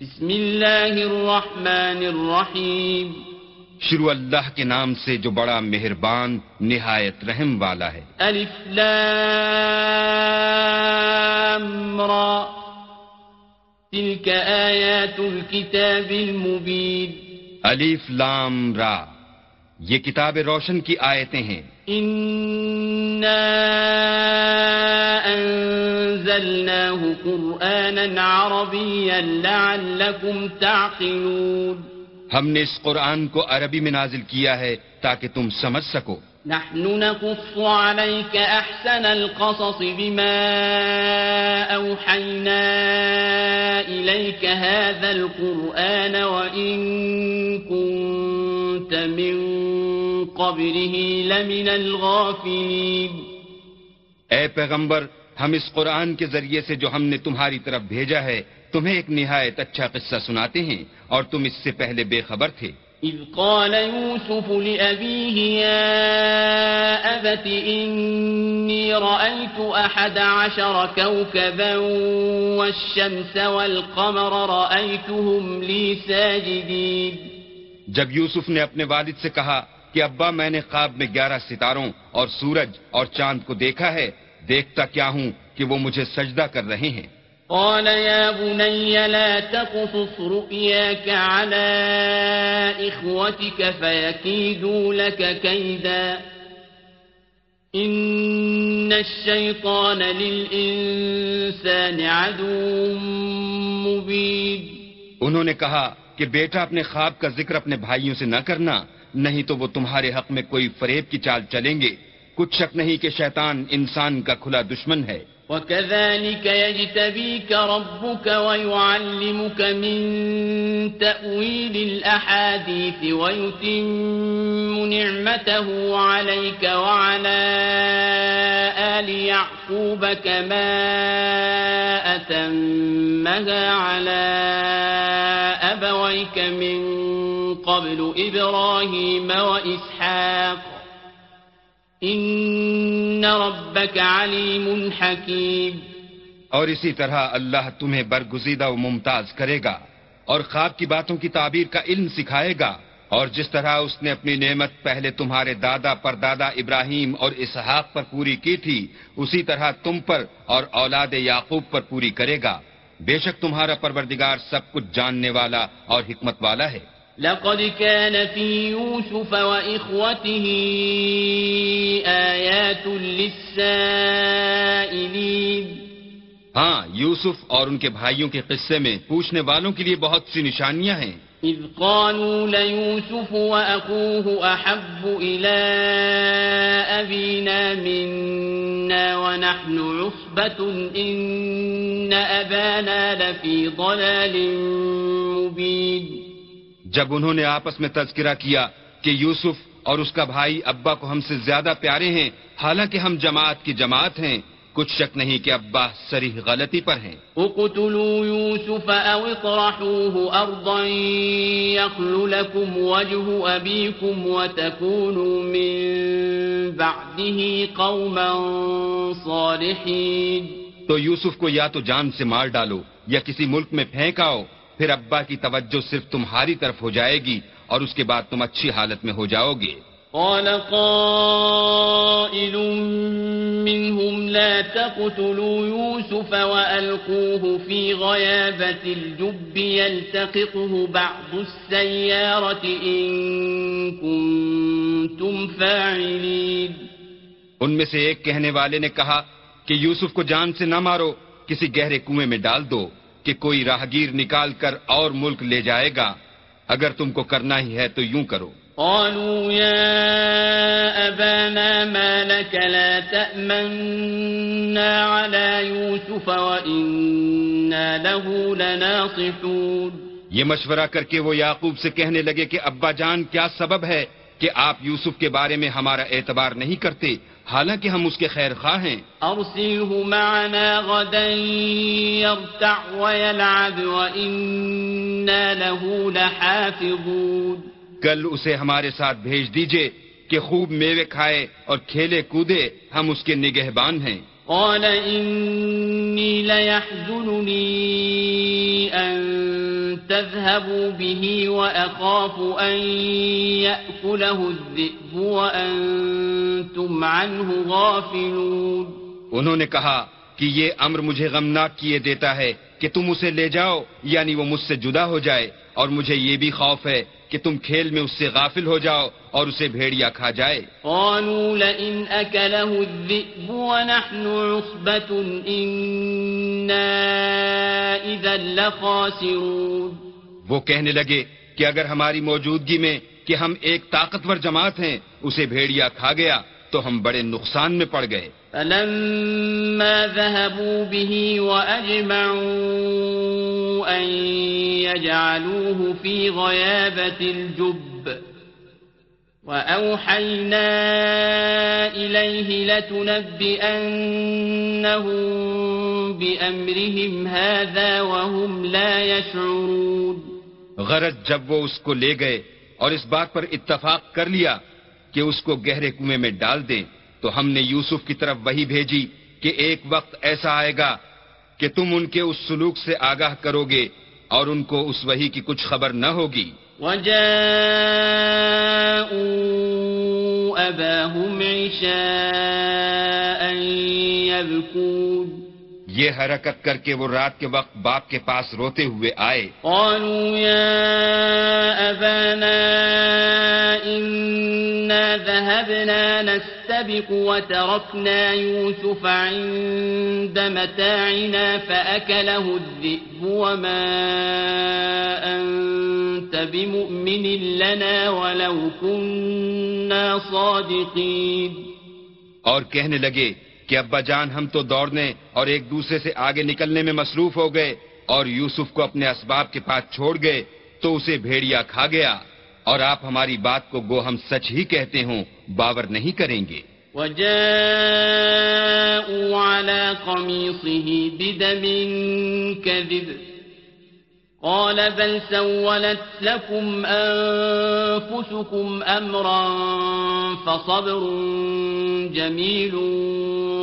بسم الله الرحمن الرحيم شروع اللہ کے نام سے جو بڑا مہربان نہایت رحم والا ہے۔ ألف لام را۔ تلك آيات الكتاب المبين الف لام را۔ یہ کتاب روشن کی آیتیں ہیں۔ إنا أنزلناه قرآنا عربيا لعلكم تعقلون ہم نے اس قرآن کو عربی میں نازل کیا ہے تاکہ تم سمجھ سکو۔ نحن نقص عليك أحسن القصص بما أوحينا إليك هذا القرآن وإن كنت من قبله لمن الغافلين. اے پیغمبر ہم اس قرآن کے ذریعے سے جو ہم نے تمہاری طرف بھیجا ہے تمہیں ایک نہایت اچھا قصہ سناتے ہیں اور تم اس سے پہلے بے خبر تھے۔ إذ قال يوسف لأبيه يا أبت إني رأيت أحد عشر كوكبا والشمس والقمر رأيتهم لي ساجدين. جب یوسف نے اپنے والد سے کہا کہ ابا میں نے خواب میں گیارہ ستاروں اور سورج اور چاند کو دیکھا ہے دیکھتا کیا ہوں کہ وہ مجھے سجدہ کر رہے ہیں۔ قال يا بني لا تقصص رؤياك على إخوتك فيكيدوا لك كيدا إن الشيطان للإنسان عدو مبين. انہوں نے کہا کہ بیٹا اپنے خواب کا ذکر اپنے بھائیوں سے نہ کرنا، نہیں تو وہ تمہارے حق میں کوئی فریب کی چال چلیں گے۔ کچھ شک نہیں کہ شیطان انسان کا کھلا دشمن ہے۔ وكذلك يجتبيك ربك ويعلمك من تأويل الأحاديث ويتم نعمته عليك وعلى آل يعقوب كما أتمها على أبويك من قبل إبراهيم وإسحاق. ان ربك علیم حکیم اور اسی طرح اللہ تمہیں برگزیدہ و ممتاز کرے گا اور خواب کی باتوں کی تعبیر کا علم سکھائے گا اور جس طرح اس نے اپنی نعمت پہلے تمہارے دادا پر دادا ابراہیم اور اسحاق پر پوری کی تھی، اسی طرح تم پر اور اولاد یعقوب پر پوری کرے گا۔ بے شک تمہارا پروردگار سب کچھ جاننے والا اور حکمت والا ہے۔ لقد كان في يوسف وإخوته آيات للسائلين. ہاں یوسف اور ان کے بھائیوں کے قصے میں پوچھنے والوں کے لیے بہت سی نشانیاں ہیں۔ إذ قالوا ليوسف وأخوه أحب إلى أبينا منا ونحن عصبة إن أبانا لفي ضلال مبين. جب انہوں نے آپس میں تذکرہ کیا کہ یوسف اور اس کا بھائی ابا کو ہم سے زیادہ پیارے ہیں، حالانکہ ہم جماعت کی جماعت ہیں کچھ شک نہیں کہ ابا سریح غلطی پر ہیں۔ اقتلوا يوسف او اطرحوه ارضا يخل لكم وجه ابيكم وتكونوا من بعده قوما صالحين تو یوسف کو یا تو جان سے مار ڈالو یا کسی ملک میں پھینک آؤ پھر ابا کی توجہ صرف تمہاری طرف ہو جائے گی اور اس کے بعد تم اچھی حالت میں ہو جاؤ گے۔ قال قائل منهم لا تقتلوا يوسف وألقوه في غيابة الجب يلتقطه بعض السيارة إن كنتم فاعلين. ان میں سے ایک کہنے والے نے کہا کہ یوسف کو جان سے نہ مارو، کسی گہرے کنویں میں ڈال دو کہ کوئی راہگیر نکال کر اور ملک لے جائے گا۔ اگر تم کو کرنا ہی ہے تو یوں کرو۔ قالوا يا أبانا ما لك لا تأمنا على يوسف وإنا له لناصحون. یہ مشورہ کر کے وہ یعقوب سے کہنے لگے کہ ابا جان کیا سبب ہے کہ آپ یوسف کے بارے میں ہمارا اعتبار نہیں کرتے؟ حالانکہ ہم اس کے خیر خواہ ہیں۔ ارسله معنا غدا يرتع ويلعب وإنا له لحافظون. کل اسے ہمارے ساتھ بھیج دیجیے کہ خوب میوے کھائے اور کھیلے کودے ہم اس کے نگہبان ہیں۔ قال إني ليحزنني أن تذهبوا به وأخاف أن يأكله الذئب وأنتم عنه غافلون۔ انہوں نے کہا کہ یہ امر مجھے غمناک کیے دیتا ہے کہ تم اسے لے جاؤ یعنی وہ مجھ سے جدا ہو جائے اور مجھے یہ بھی خوف ہے کہ تم کھیل میں اس سے غافل ہو جاؤ اور اسے بھیڑیا کھا جائے۔ قالوا لئن الذئب ونحن عصبة إنا إذا لخاسرون۔ وہ کہنے لگے کہ اگر ہماری موجودگی میں کہ ہم ایک طاقتور جماعت ہیں اسے بھیڑیا کھا گیا تو ہم بڑے نقصان میں پڑ گئے۔ فلما ذهبوا به وأجمعوا أن يجعلوه في غيابة الجب وأوحينا إليه لتنبئنهم بأمرهم هذا وهم لا يشعرون غرض جب وہ اس کو لے گئے اور اس بات پر اتفاق کر لیا کہ اس کو گہرے کنویں میں ڈال دیں۔ تو ہم نے یوسف کی طرف وہی بھیجی کہ ایک وقت ایسا آئے گا کہ تم ان کے اس سلوک سے آگاہ کرو گے اور ان کو اس وہی کی کچھ خبر نہ ہوگی۔ وجاءوا أباهم عشاء يبكون یہ حرکت کر کے وہ رات کے وقت باپ کے پاس روتے ہوئے آئے۔ قالوا يا أبانا إنا ذهبنا نستبق وتركنا يوسف عند متاعنا فأكله الذئب وما أنت بمؤمن لنا ولو كنا صادقين۔ اور کہنے لگے کہ ابا جان ہم تو دوڑنے اور ایک دوسرے سے آگے نکلنے میں مصروف ہو گئے اور یوسف کو اپنے اسباب کے پاس چھوڑ گئے تو اسے بھیڑیا کھا گیا اور آپ ہماری بات کو گو ہم سچ ہی کہتے ہوں، باور نہیں کریں گے۔ وجاءوا على قميصه بدم كذب۔ قال بل سولت لكم أنفسكم أمرا فصبر جميل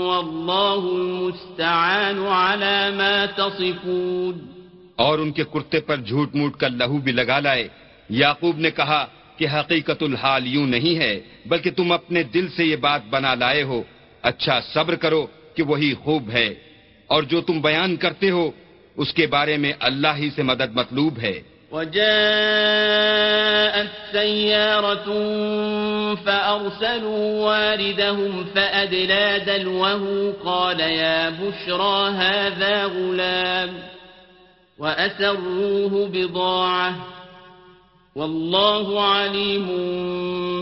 والله المستعان على ما تصفون۔ اور ان کے کرتے پر جھوٹ موٹ کا لہو بھی لگا لائے۔ یعقوب نے کہا کہ حقیقت الحال یوں نہیں ہے، بلکہ تم اپنے دل سے یہ بات بنا لائے ہو۔ اچھا صبر کرو کہ وہی خوب ہے۔ اور جو تم بیان کرتے ہو اس کے بارے میں اللہ ہی سے مدد مطلوب ہے۔ وجاءت سيارة فأرسلوا واردهم فأدلى دلوه قال يا بشرى هذا غلام وأسروه بضاعة والله عليم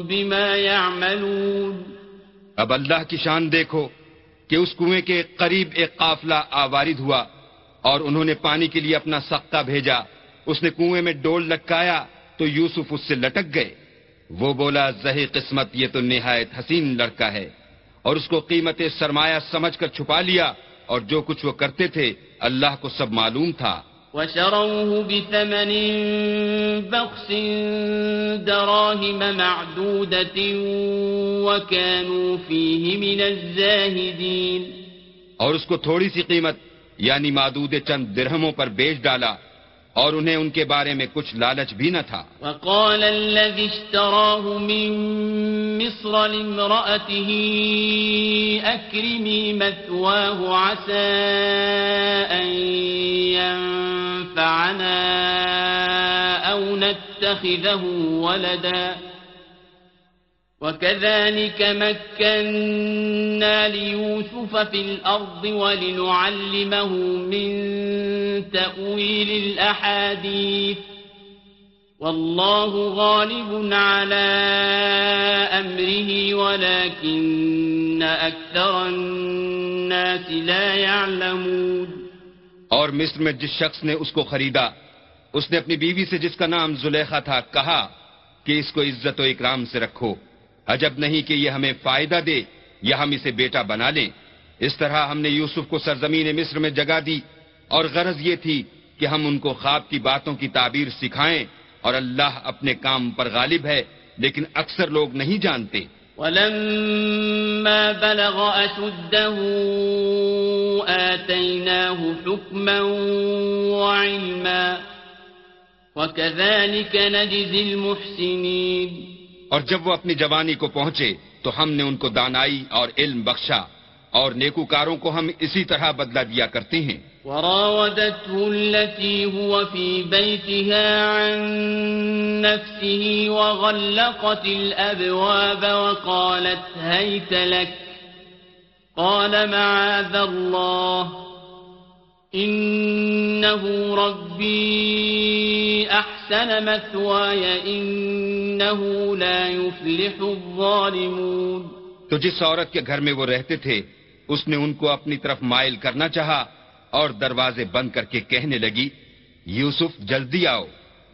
بما يعملون۔ اب اللہ کی شان دیکھو کہ اس کنویں کے قریب ایک قافلہ آوارد ہوا۔ اور انہوں نے پانی کے لیے اپنا سختہ بھیجا۔ اس نے کنویں میں ڈول لٹکایا تو یوسف اس سے لٹک گئے۔ وہ بولا زہی قسمت یہ تو نہایت حسین لڑکا ہے۔ اور اس کو قیمت سرمایہ سمجھ کر چھپا لیا اور جو کچھ وہ کرتے تھے اللہ کو سب معلوم تھا۔ وشروه بثمن بخس دراهم معدودة وكانوا فيه من الزاهدين۔ اور اس کو تھوڑی سی قیمت یعنی معدود چند درہموں پر بیچ ڈالا اور انہیں ان کے بارے میں کچھ لالچ بھی نہ تھا۔ وقال الذي اشتراه من مصر لامرأته أكرمي مثواه عسى أن ينفعنا أو نتخذه ولدا۔ وكذلك مكنا ليوسف في الأرض ولنعلمه من تأويل الأحاديث والله غالب على أمره ولكن أكثر الناس لا يعلمون اور مصر میں جس شخص نے اس کو خریدا، اس نے اپنی بیوی سے جس کا نام زلیخا تھا، کہا کہ اس کو عزت و اکرام سے رکھو۔ عجب نہیں کہ یہ ہمیں فائدہ دے یا ہم اسے بیٹا بنا لیں۔ اس طرح ہم نے یوسف کو سرزمین مصر میں جگہ دی اور غرض یہ تھی کہ ہم ان کو خواب کی باتوں کی تعبیر سکھائیں اور اللہ اپنے کام پر غالب ہے، لیکن اکثر لوگ نہیں جانتے۔ ولما بلغ أشده آتيناه حكما وعلما وكذلك نجزي المحسنين اور جب وہ اپنی جوانی کو پہنچے تو ہم نے ان کو دانائی اور علم بخشا اور نیکوکاروں کو ہم اسی طرح بدلہ دیا کرتے ہیں۔ وراودته التي هو في بيتها عن نفسه وغلقت الأبواب وقالت هيت لك، قال معاذ الله إنه ربي أحسن مثواي إنه لا يفلح الظالمون تو جس عورت کے گھر میں وہ رہتے تھے، اس نے ان کو اپنی طرف مائل کرنا چاہا اور دروازے بند کر کے کہنے لگی، یوسف، جلدی آؤ.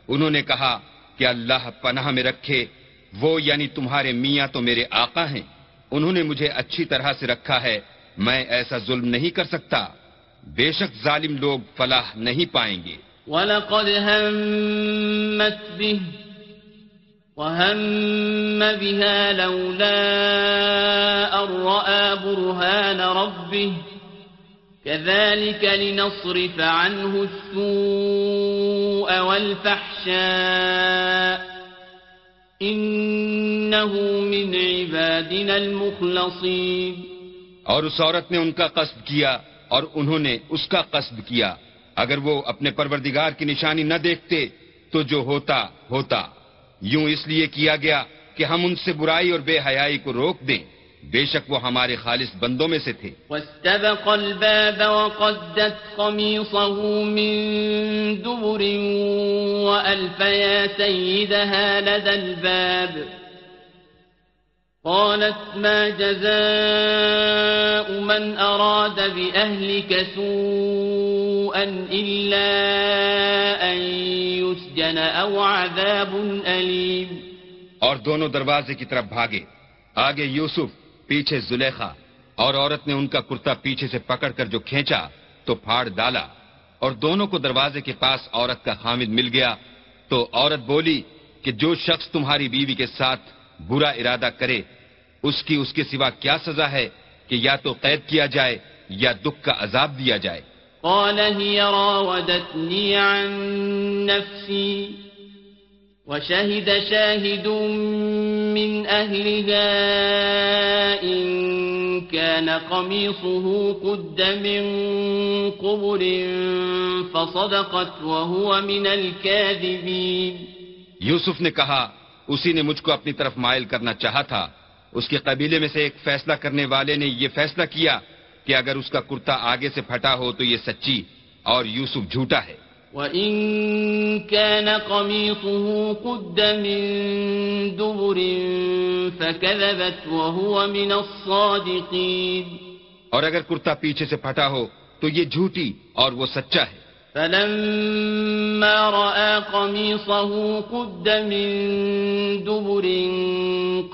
انہوں نے کہا کہ اللہ پناہ میں رکھے، وہ یعنی تمہارے میاں تو میرے آقا ہیں، انہوں نے مجھے اچھی طرح سے رکھا ہے، میں ایسا ظلم نہیں کر سکتا۔ بے شک ظالم لوگ فلاح نہیں پائیں گے۔ وَلَقَدْ هَمَّتْ بِهِ وَهَمَّ بِهَا لَوْلَا أَن رَّأَىٰ بُرْهَانَ رَبِّهِ كذلك لنصرف عنه السوء والفحشاء إنه من عبادنا المخلصين۔ اور اس عورت نے ان کا قصد کیا۔ اور انہوں نے اس کا قصد کیا۔ اگر وہ اپنے پروردگار کی نشانی نہ دیکھتے، تو جو ہوتا ہوتا۔ یوں اس لیے کیا گیا کہ ہم ان سے برائی اور بے حیائی کو روک دیں۔ بے شک وہ ہمارے خالص بندوں میں سے تھے۔ واستبق الباب وقدت قميصه من دبر سيدها لدى الباب۔ قالت ما جزاء من أراد بأهلك سوءا إلا أن يسجن أو عذاب أليم. اور دونوں دروازے کی طرف بھاگے. آگے یوسف، پیچھے زلیخا، اور عورت نے ان کا کرتا پیچھے سے پکڑ کر جو کھینچا، تو پھاڑ ڈالا۔ اور دونوں کو دروازے کے پاس عورت کا خامد مل گیا۔ تو عورت بولی کہ جو شخص تمہاری بیوی کے ساتھ برا ارادہ کرے اس کی اس کے سوا کیا سزا ہے کہ یا تو قید کیا جائے یا دکھ کا عذاب دیا جائے؟ قال هي راودتني عن نفسي وشهد شاهد من أهلها إن كان قميصه قد من قبر فصدقت وهو من الكاذبين. یوسف نے کہا اسی نے مجھ کو اپنی طرف مائل کرنا چاہا تھا اس کے قبیلے میں سے ایک فیصلہ کرنے والے نے یہ فیصلہ کیا کہ اگر اس کا کرتا آگے سے پھٹا ہو تو یہ سچی اور یوسف جھوٹا ہے۔ وَإِن كَانَ قَمِيصُهُ قُدَّ مِن دُبُرٍ فَكَذَبَتْ وَهُوَ مِنَ الصَّادِقِينَ۔ اور اگر کرتا پیچھے سے پھٹا ہو تو یہ جھوٹی اور وہ سچا ہے۔ فَلَمَّا رَأَى قَمِيصَهُ قُدَّ مِن دُبُرٍ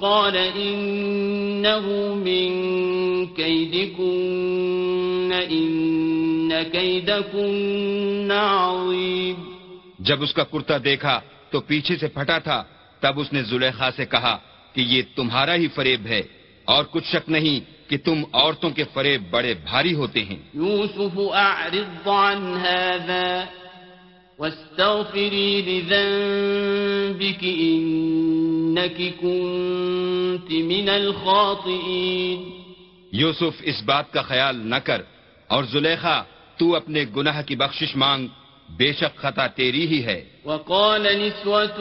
قَالَ إِنَّهُ مِن كَيْدِكُنَّ، إِنَّ كَيْدَكُنَّ عَظِيمٌ. جب اس کا کرتا دیکھا تو پیچھے سے پھٹا تھا، تب اس نے زلیخا سے کہا کہ یہ تمہارا ہی فریب ہے اور کچھ شک نہیں کہ تم عورتوں کے فریب بڑے بھاری ہوتے ہیں۔ یوسف اعرض عن هذا واستغفری لذنبك انك كنت من الخاطئين یوسف اس بات کا خیال نہ کر اور زلیخا تو اپنے گناہ کی بخشش مانگ۔ بے شک خطا تیری ہی ہے۔ وقال نسوة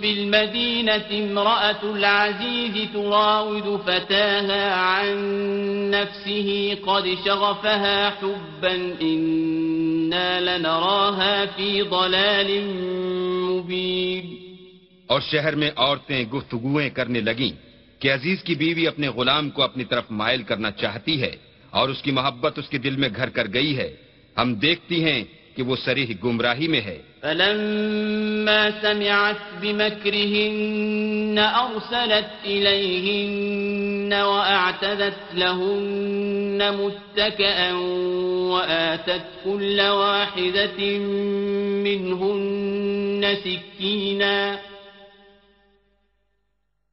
في المدينة امرأة العزيز تراود فتاها عن نفسه قد شغفها حبا إنا لنراها في ضلال مبين۔ اور شہر میں عورتیں گفتگویں کرنے لگیں کہ عزیز کی بیوی اپنے غلام کو اپنی طرف مائل کرنا چاہتی ہے اور اس کی محبت اس کے دل میں گھر کر گئی ہے۔ ہم دیکھتی ہیں کہ وہ سریح گمراہی میں ہے۔ فلما سمعت بمكرهن أرسلت إليهن وأعتدت لهن متكأا وآتت كل واحدة منهن سكيناً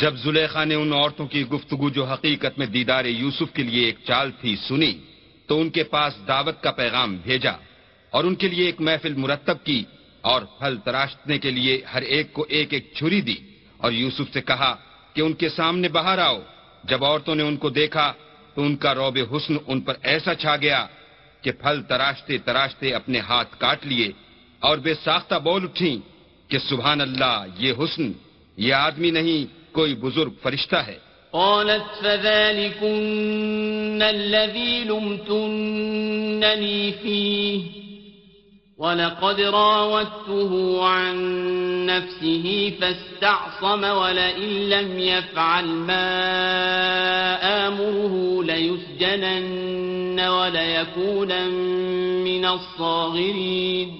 جب زلیخا نے ان عورتوں کی گفتگو جو حقیقت میں دیدار یوسف کے لیے ایک چال تھی سنی، تو ان کے پاس دعوت کا پیغام بھیجا اور ان کے لیے ایک محفل مرتب کی اور پھل تراشنے کے لیے ہر ایک کو ایک ایک چھری دی اور یوسف سے کہا کہ ان کے سامنے باہر آؤ۔ جب عورتوں نے ان کو دیکھا، تو ان کا روب حسن ان پر ایسا چھا گیا کہ پھل تراشتے تراشتے اپنے ہاتھ کاٹ لیے اور بے ساختہ بول اٹھی کہ سبحان اللہ، یہ حسن، یہ آدمی نہیں کوئی بزرگ فرشتہ ہے۔ قالت فذلكن الذي لمتنني فيه ولقد راودته عن نفسه فاستعصم ولئن لم يفعل ما آمره ليسجنن وليكون من الصاغرين۔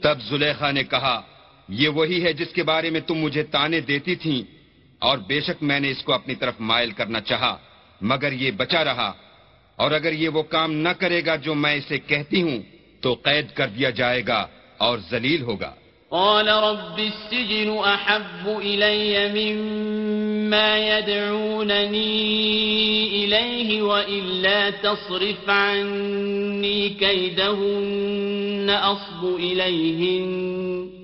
تب زلیخا نے کہا یہ وہی ہے جس کے بارے میں تم مجھے تانے دیتی تھیں۔ اور بے شک میں نے اس کو اپنی طرف مائل کرنا چاہا، مگر یہ بچا رہا۔ اور اگر یہ وہ کام نہ کرے گا جو میں اسے کہتی ہوں، تو قید کر دیا جائے گا اور ذلیل ہوگا۔ قال رب السجن احب الي مما يدعونني اليه والا تصرف عني كيدهن اصب اليهن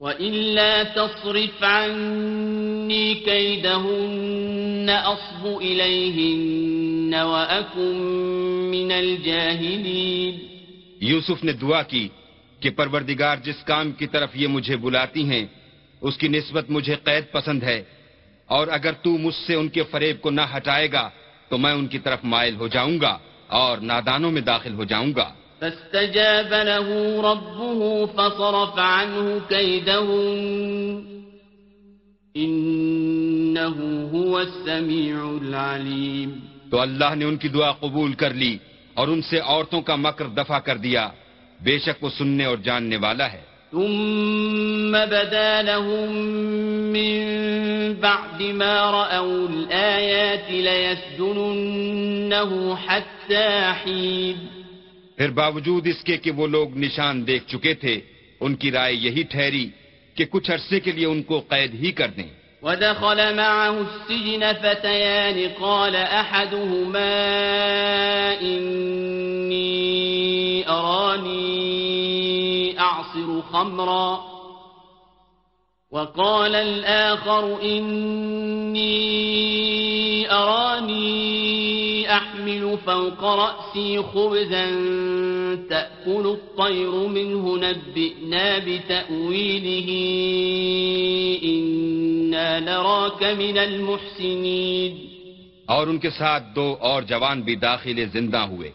وإلا تصرف عني كيدهن أصب إليهن وأكن من الجاهلين یوسف نے دعا کی کہ پروردگار جس کام کی طرف یہ مجھے بلاتی ہیں، اس کی نسبت مجھے قید پسند ہے، اور اگر تو مجھ سے ان کے فریب کو نہ ہٹائے گا، تو میں ان کی طرف مائل ہو جاؤں گا اور نادانوں میں داخل ہو جاؤں گا۔ فاستجاب له ربه فصرف عنه كيدهن. إنه هو السميع العليم. تو اللہ نے ان کی دعا قبول کر لی اور ان سے عورتوں کا مکر دفع کر دیا. بے شک وہ سننے اور جاننے والا ہے۔ ثم بدا لهم من بعد ما رأوا الآيات ليسجننه حتى حين پھر باوجود اس کے کہ وہ لوگ نشان دیکھ چکے تھے، ان کی رائے یہی ٹھہری کہ کچھ عرصے کے لیے ان کو قید ہی کر دیں۔ ودخل معه السجن فتيان قال أحدهما إني أراني أعصر خمرا وقال الآخر إني أراني أحمل فوق رأسي خبزا تأكل الطير منه، نبئنا بتأويله. إنا نراك من المحسنين. اور ان کے ساتھ دو اور جوان بھی داخل زندہ ہوئے۔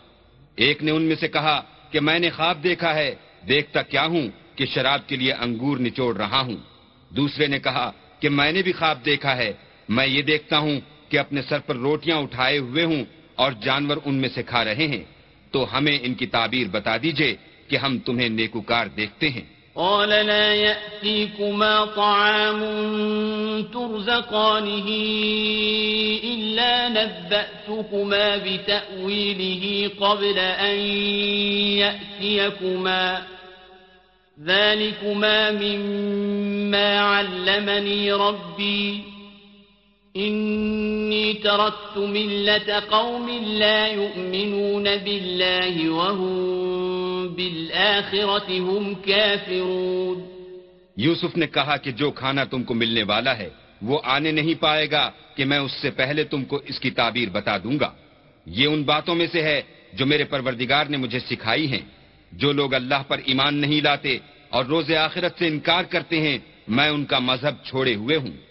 ایک نے ان میں سے کہا کہ میں نے خواب دیکھا ہے، دیکھتا کیا ہوں کہ شراب کے لیے انگور نچوڑ رہا ہوں۔ دوسرے نے کہا کہ میں نے بھی خواب دیکھا ہے، میں یہ دیکھتا ہوں کہ اپنے سر پر روٹیاں اٹھائے ہوئے ہوں اور جانور ان میں سے کھا رہے ہیں، تو ہمیں ان کی تعبیر بتا دیجیے کہ ہم تمہیں نیکوکار دیکھتے ہیں۔ قال لا يأتيكما طعام ترزقانه إلا نبأتكما بتأويله قبل أن يأتيكما. ذلكما مما علمني ربي. إني تركت ملة قوم لا يؤمنون بالله وهم بالآخرة هم كافرون. یوسف نے کہا کہ جو کھانا تم کو ملنے والا ہے، وہ آنے نہیں پائے گا کہ میں اس سے پہلے تم کو اس کی تعبیر بتا دوں گا۔ یہ ان باتوں میں سے ہے جو میرے پروردگار نے مجھے سکھائی ہیں۔ جو لوگ اللہ پر ایمان نہیں لاتے اور روز آخرت سے انکار کرتے ہیں، میں ان کا مذہب چھوڑے ہوئے ہوں۔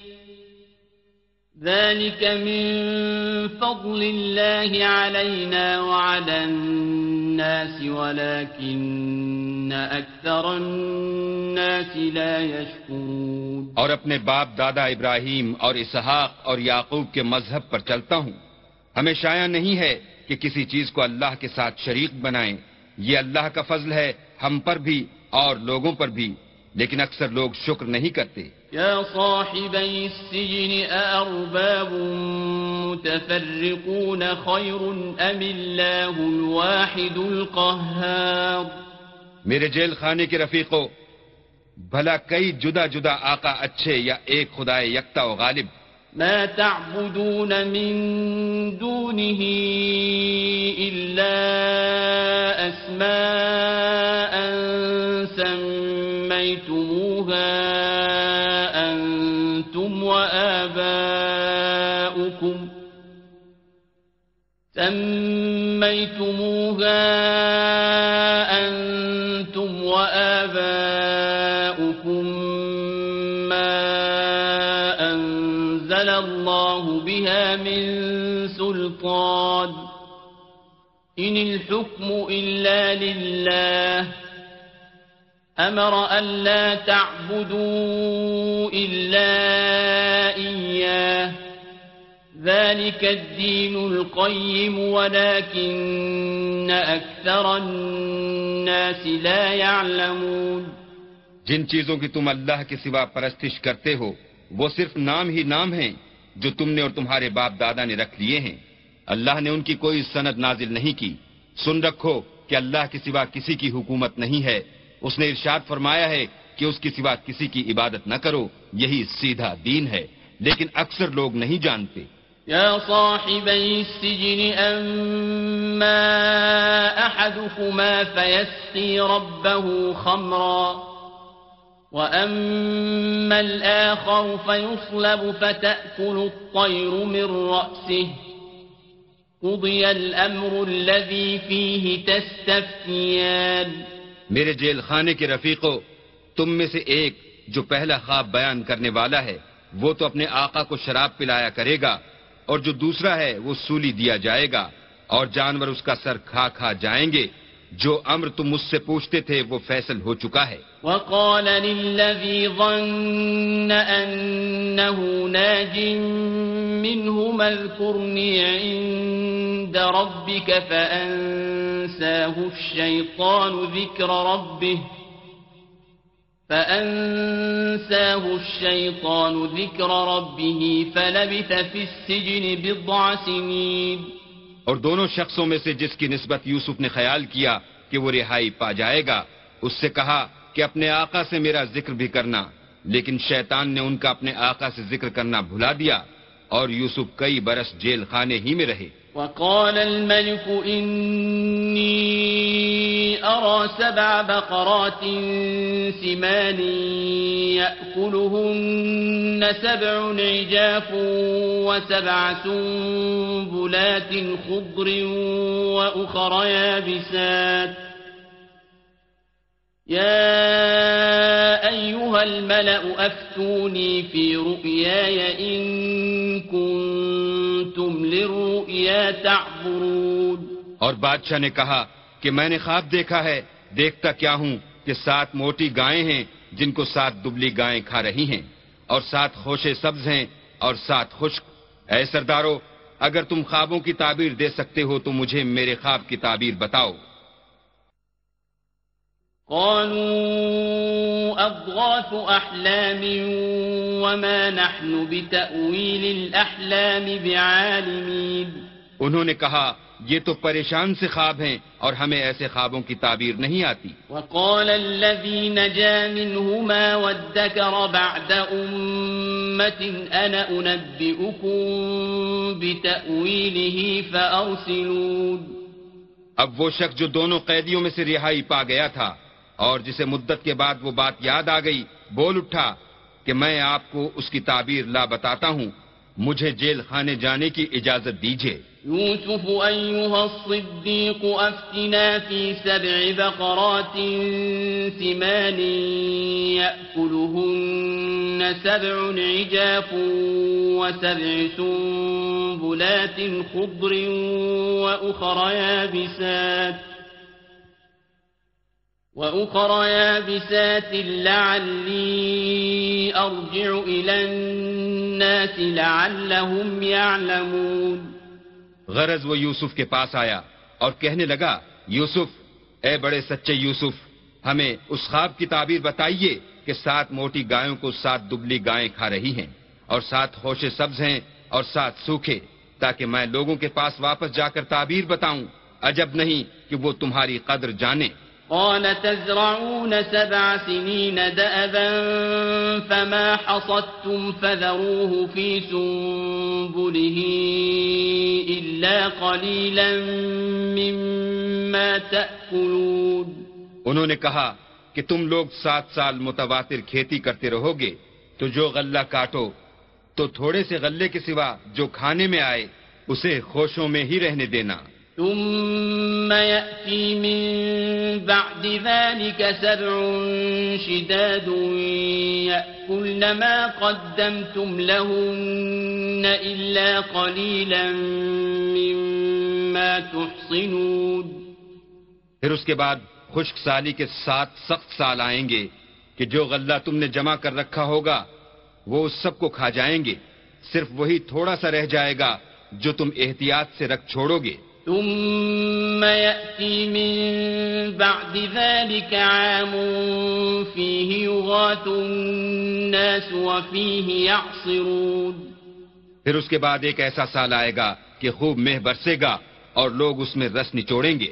ذلك من فضل الله علينا وعلى الناس، ولكن أكثر الناس لا يشكرون. اور اپنے باپ دادا ابراہیم اور اسحاق اور یعقوب کے مذہب پر چلتا ہوں۔ ہمیں شایع نہیں ہے کہ کسی چیز کو اللہ کے ساتھ شریک بنائیں۔ یہ اللہ کا فضل ہے ہم پر بھی اور لوگوں پر بھی، لیکن اکثر لوگ شکر نہیں کرتے۔ يا صاحبي السجن أأرباب متفرقون خير أم الله الواحد القهار؟ میرے جیل خانے کے رفیقوں بھلا کئی جدا جدا آقا اچھے یا ایک خدائے یکتا و غالب۔ ما تعبدون من دونه إلا أسماء سميتموها سميتموها أنتم وآباؤكم ما أنزل الله بها من سلطان إن الحكم إلا لله أمر ألا تعبدوا إلا إياه ذلك الدين القيم، ولكن أكثر الناس لا يعلمون. جن چیزوں کی تم اللہ کے سوا پرستش کرتے ہو، وہ صرف نام ہی نام ہیں جو تم نے اور تمہارے باپ دادا نے رکھ لیے ہیں۔ اللہ نے ان کی کوئی سند نازل نہیں کی۔ سن رکھو کہ اللہ کے سوا کسی کی حکومت نہیں ہے۔ اس نے ارشاد فرمایا ہے کہ اس کے سوا کسی کی عبادت نہ کرو، یہی سیدھا دین ہے۔ لیکن اکثر لوگ نہیں جانتے۔ يا صاحبي السجن أما أحدكما فيسقي ربه خمرا وأما الآخر فيصلب فتأكل الطير من رأسه قضي الأمر الذي فيه تستفتيان میرے جیل خانے کے رفیقوں تم میں سے ایک جو پہلا خواب بیان کرنے والا ہے، وہ تو اپنے آقا کو شراب پلایا کرے گا۔ اور جو دوسرا ہے وہ سولی دیا جائے گا اور جانور اس کا سر کھا کھا جائیں گے۔ جو امر تم مجھ سے پوچھتے تھے وہ فیصل ہو چکا ہے۔ وقال للذي ظن أنه ناج منهما اذكرني عند ربك فأنساه الشيطان ذكر ربه فأنساه الشيطان ذكر ربه فلبث في السجن بضع سنين۔ اور دونوں شخصوں میں سے جس کی نسبت یوسف نے خیال کیا کہ وہ رہائی پا جائے گا اس سے کہا کہ اپنے آقا سے میرا ذکر بھی کرنا۔ لیکن شیطان نے ان کا اپنے آقا سے ذکر کرنا بھلا دیا اور یوسف کئی برس جیل خانے ہی میں رہے۔ وقال الملك إني أرى سبع بقرات سمان يأكلهن سبع عجاف وسبع سنبلات خضر وأخر يابسات. يا أيها الملأ، أفتوني في رؤياي إن كنتم للرؤيا تعبرون. اور بادشاہ نے کہا کہ میں نے خواب دیکھا ہے دیکھتا کیا ہوں کہ سات موٹی گائیں ہیں جن کو سات دبلی گائیں کھا رہی ہیں اور سات خوشے سبز ہیں اور سات خشک۔ اے سردارو اگر تم خوابوں کی تعبیر دے سکتے ہو تو مجھے میرے خواب کی تعبیر بتاؤ۔ قالوا أضغاث أحلام وما نحن بتأويل الأحلام بعالمين۔ انہوں نے کہا یہ تو پریشان سے خواب ہیں اور ہمیں ایسے خوابوں کی تعبیر نہیں آتی۔ وقال الذي نجا منهما وادكر بعد أمة أنا أنبئكم بتأويله فأرسلون۔ اب وہ شخص جو دونوں قیدیوں میں سے رہائی پا گیا تھا اور جسے مدت کے بعد وہ بات یاد آ گئی بول اٹھا کہ میں آپ کو اس کی تعبیر لا بتاتا ہوں۔ مجھے جیل خانے جانے کی اجازت دیجیے يوسف أيها الصديق أفتنا في سبع بقرات ثمان يأكلهن سبع عجاف وسبع سنبلات خضر وأخر يابسات وأخر يابسات لعلي أرجع إلى الناس لعلهم يعلمون غرض وہ یوسف کے پاس آیا اور کہنے لگا، یوسف، اے بڑے سچے یوسف، ہمیں اس خواب کی تعبیر بتائیے کہ سات موٹی گایوں کو سات دبلی گائیں کھا رہی ہیں اور سات خوشے سبز ہیں اور سات سوکھے، تاکہ میں لوگوں کے پاس واپس جا کر تعبیر بتاؤں۔ عجب نہیں کہ وہ تمہاری قدر جانے۔ قال تزرعون سبع سنين دأبا فما حصدتم فذروه في سنبله إلا قليلا مما تأكلون. انہوں نے کہا کہ تم لوگ سات سال متواتر کھیتی کرتے رہو گے تو جو غلہ کاٹو تو تھوڑے سے غلے کے سوا جو کھانے میں آئے اسے خوشوں میں ہی رہنے دینا۔ ثم يأتي من بعد ذلك سبع شداد يأكلن ما قدمتم لهن إلا قليلا مما تحصنون پھر اس کے بعد خشک سالی کے سات سخت سال آئیں گے کہ جو غلہ تم نے جمع کر رکھا ہوگا، وہ اس سب کو کھا جائیں گے۔ صرف وہی تھوڑا سا رہ جائے گا جو تم احتیاط سے رکھ چھوڑو گے۔ ثم يأتي من بعد ذلك عام فيه يغاث الناس وفيه يعصرون. پھر اس کے بعد ایک ایسا سال آئے گا کہ خوب مہ برسے گا اور لوگ اس میں رس نچوڑیں گے۔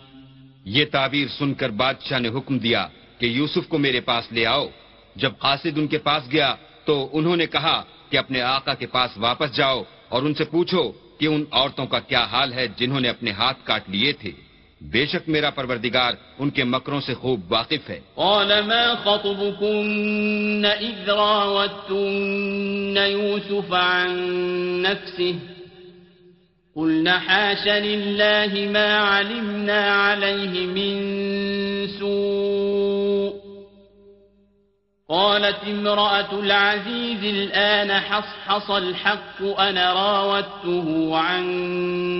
یہ تعبیر سن کر بادشاہ نے حکم دیا کہ یوسف کو میرے پاس لے آؤ۔ جب قاصد ان کے پاس گیا تو انہوں نے کہا کہ اپنے آقا کے پاس واپس جاؤ اور ان سے پوچھو کہ ان عورتوں کا کیا حال ہے جنہوں نے اپنے ہاتھ کاٹ لیے تھے۔ بے شک میرا پروردگار ان کے مکروں سے خوب واقف ہے۔ قال ما خطبكن إذ راوتن يوسف عن نفسه؟ قلنا حاش لله ما علمنا عليه من سوء. قالت امرأة العزيز الآن حصحص الحق، أنا راودته عن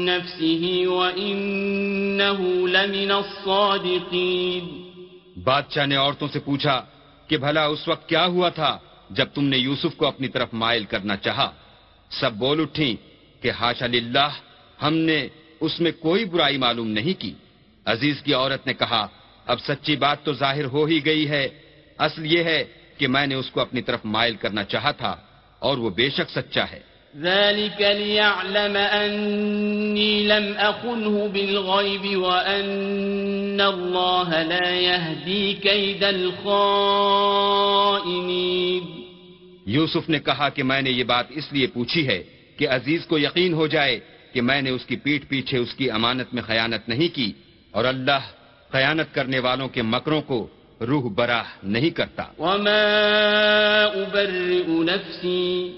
نفسه وإنه لمن الصادقين. بادشاہ نے عورتوں سے پوچھا کہ بھلا اس وقت کیا ہوا تھا جب تم نے یوسف کو اپنی طرف مائل کرنا چاہا؟ سب بول اٹھیں۔ کہ ہاشا للہ ہم نے اس میں کوئی برائی معلوم نہیں کی۔ عزیز کی عورت نے کہا اب سچی بات تو ظاہر ہو ہی گئی ہے۔ اصل یہ ہے کہ میں نے اس کو اپنی طرف مائل کرنا چاہا تھا اور وہ بے شک سچا ہے۔ ذلك ليعلم أني لم أخنه بالغيب وأن الله لا يهدي كيد الخائنين۔ یوسف نے کہا کہ میں نے یہ بات اس لیے پوچھی ہے کہ عزیز کو یقین ہو جائے کہ میں نے اس کی پیٹ پیچھے اس کی امانت میں خیانت نہیں کی اور اللہ خیانت کرنے والوں کے مکروں کو روح براہ نہیں کرتا۔ وما أبرئ نفسي،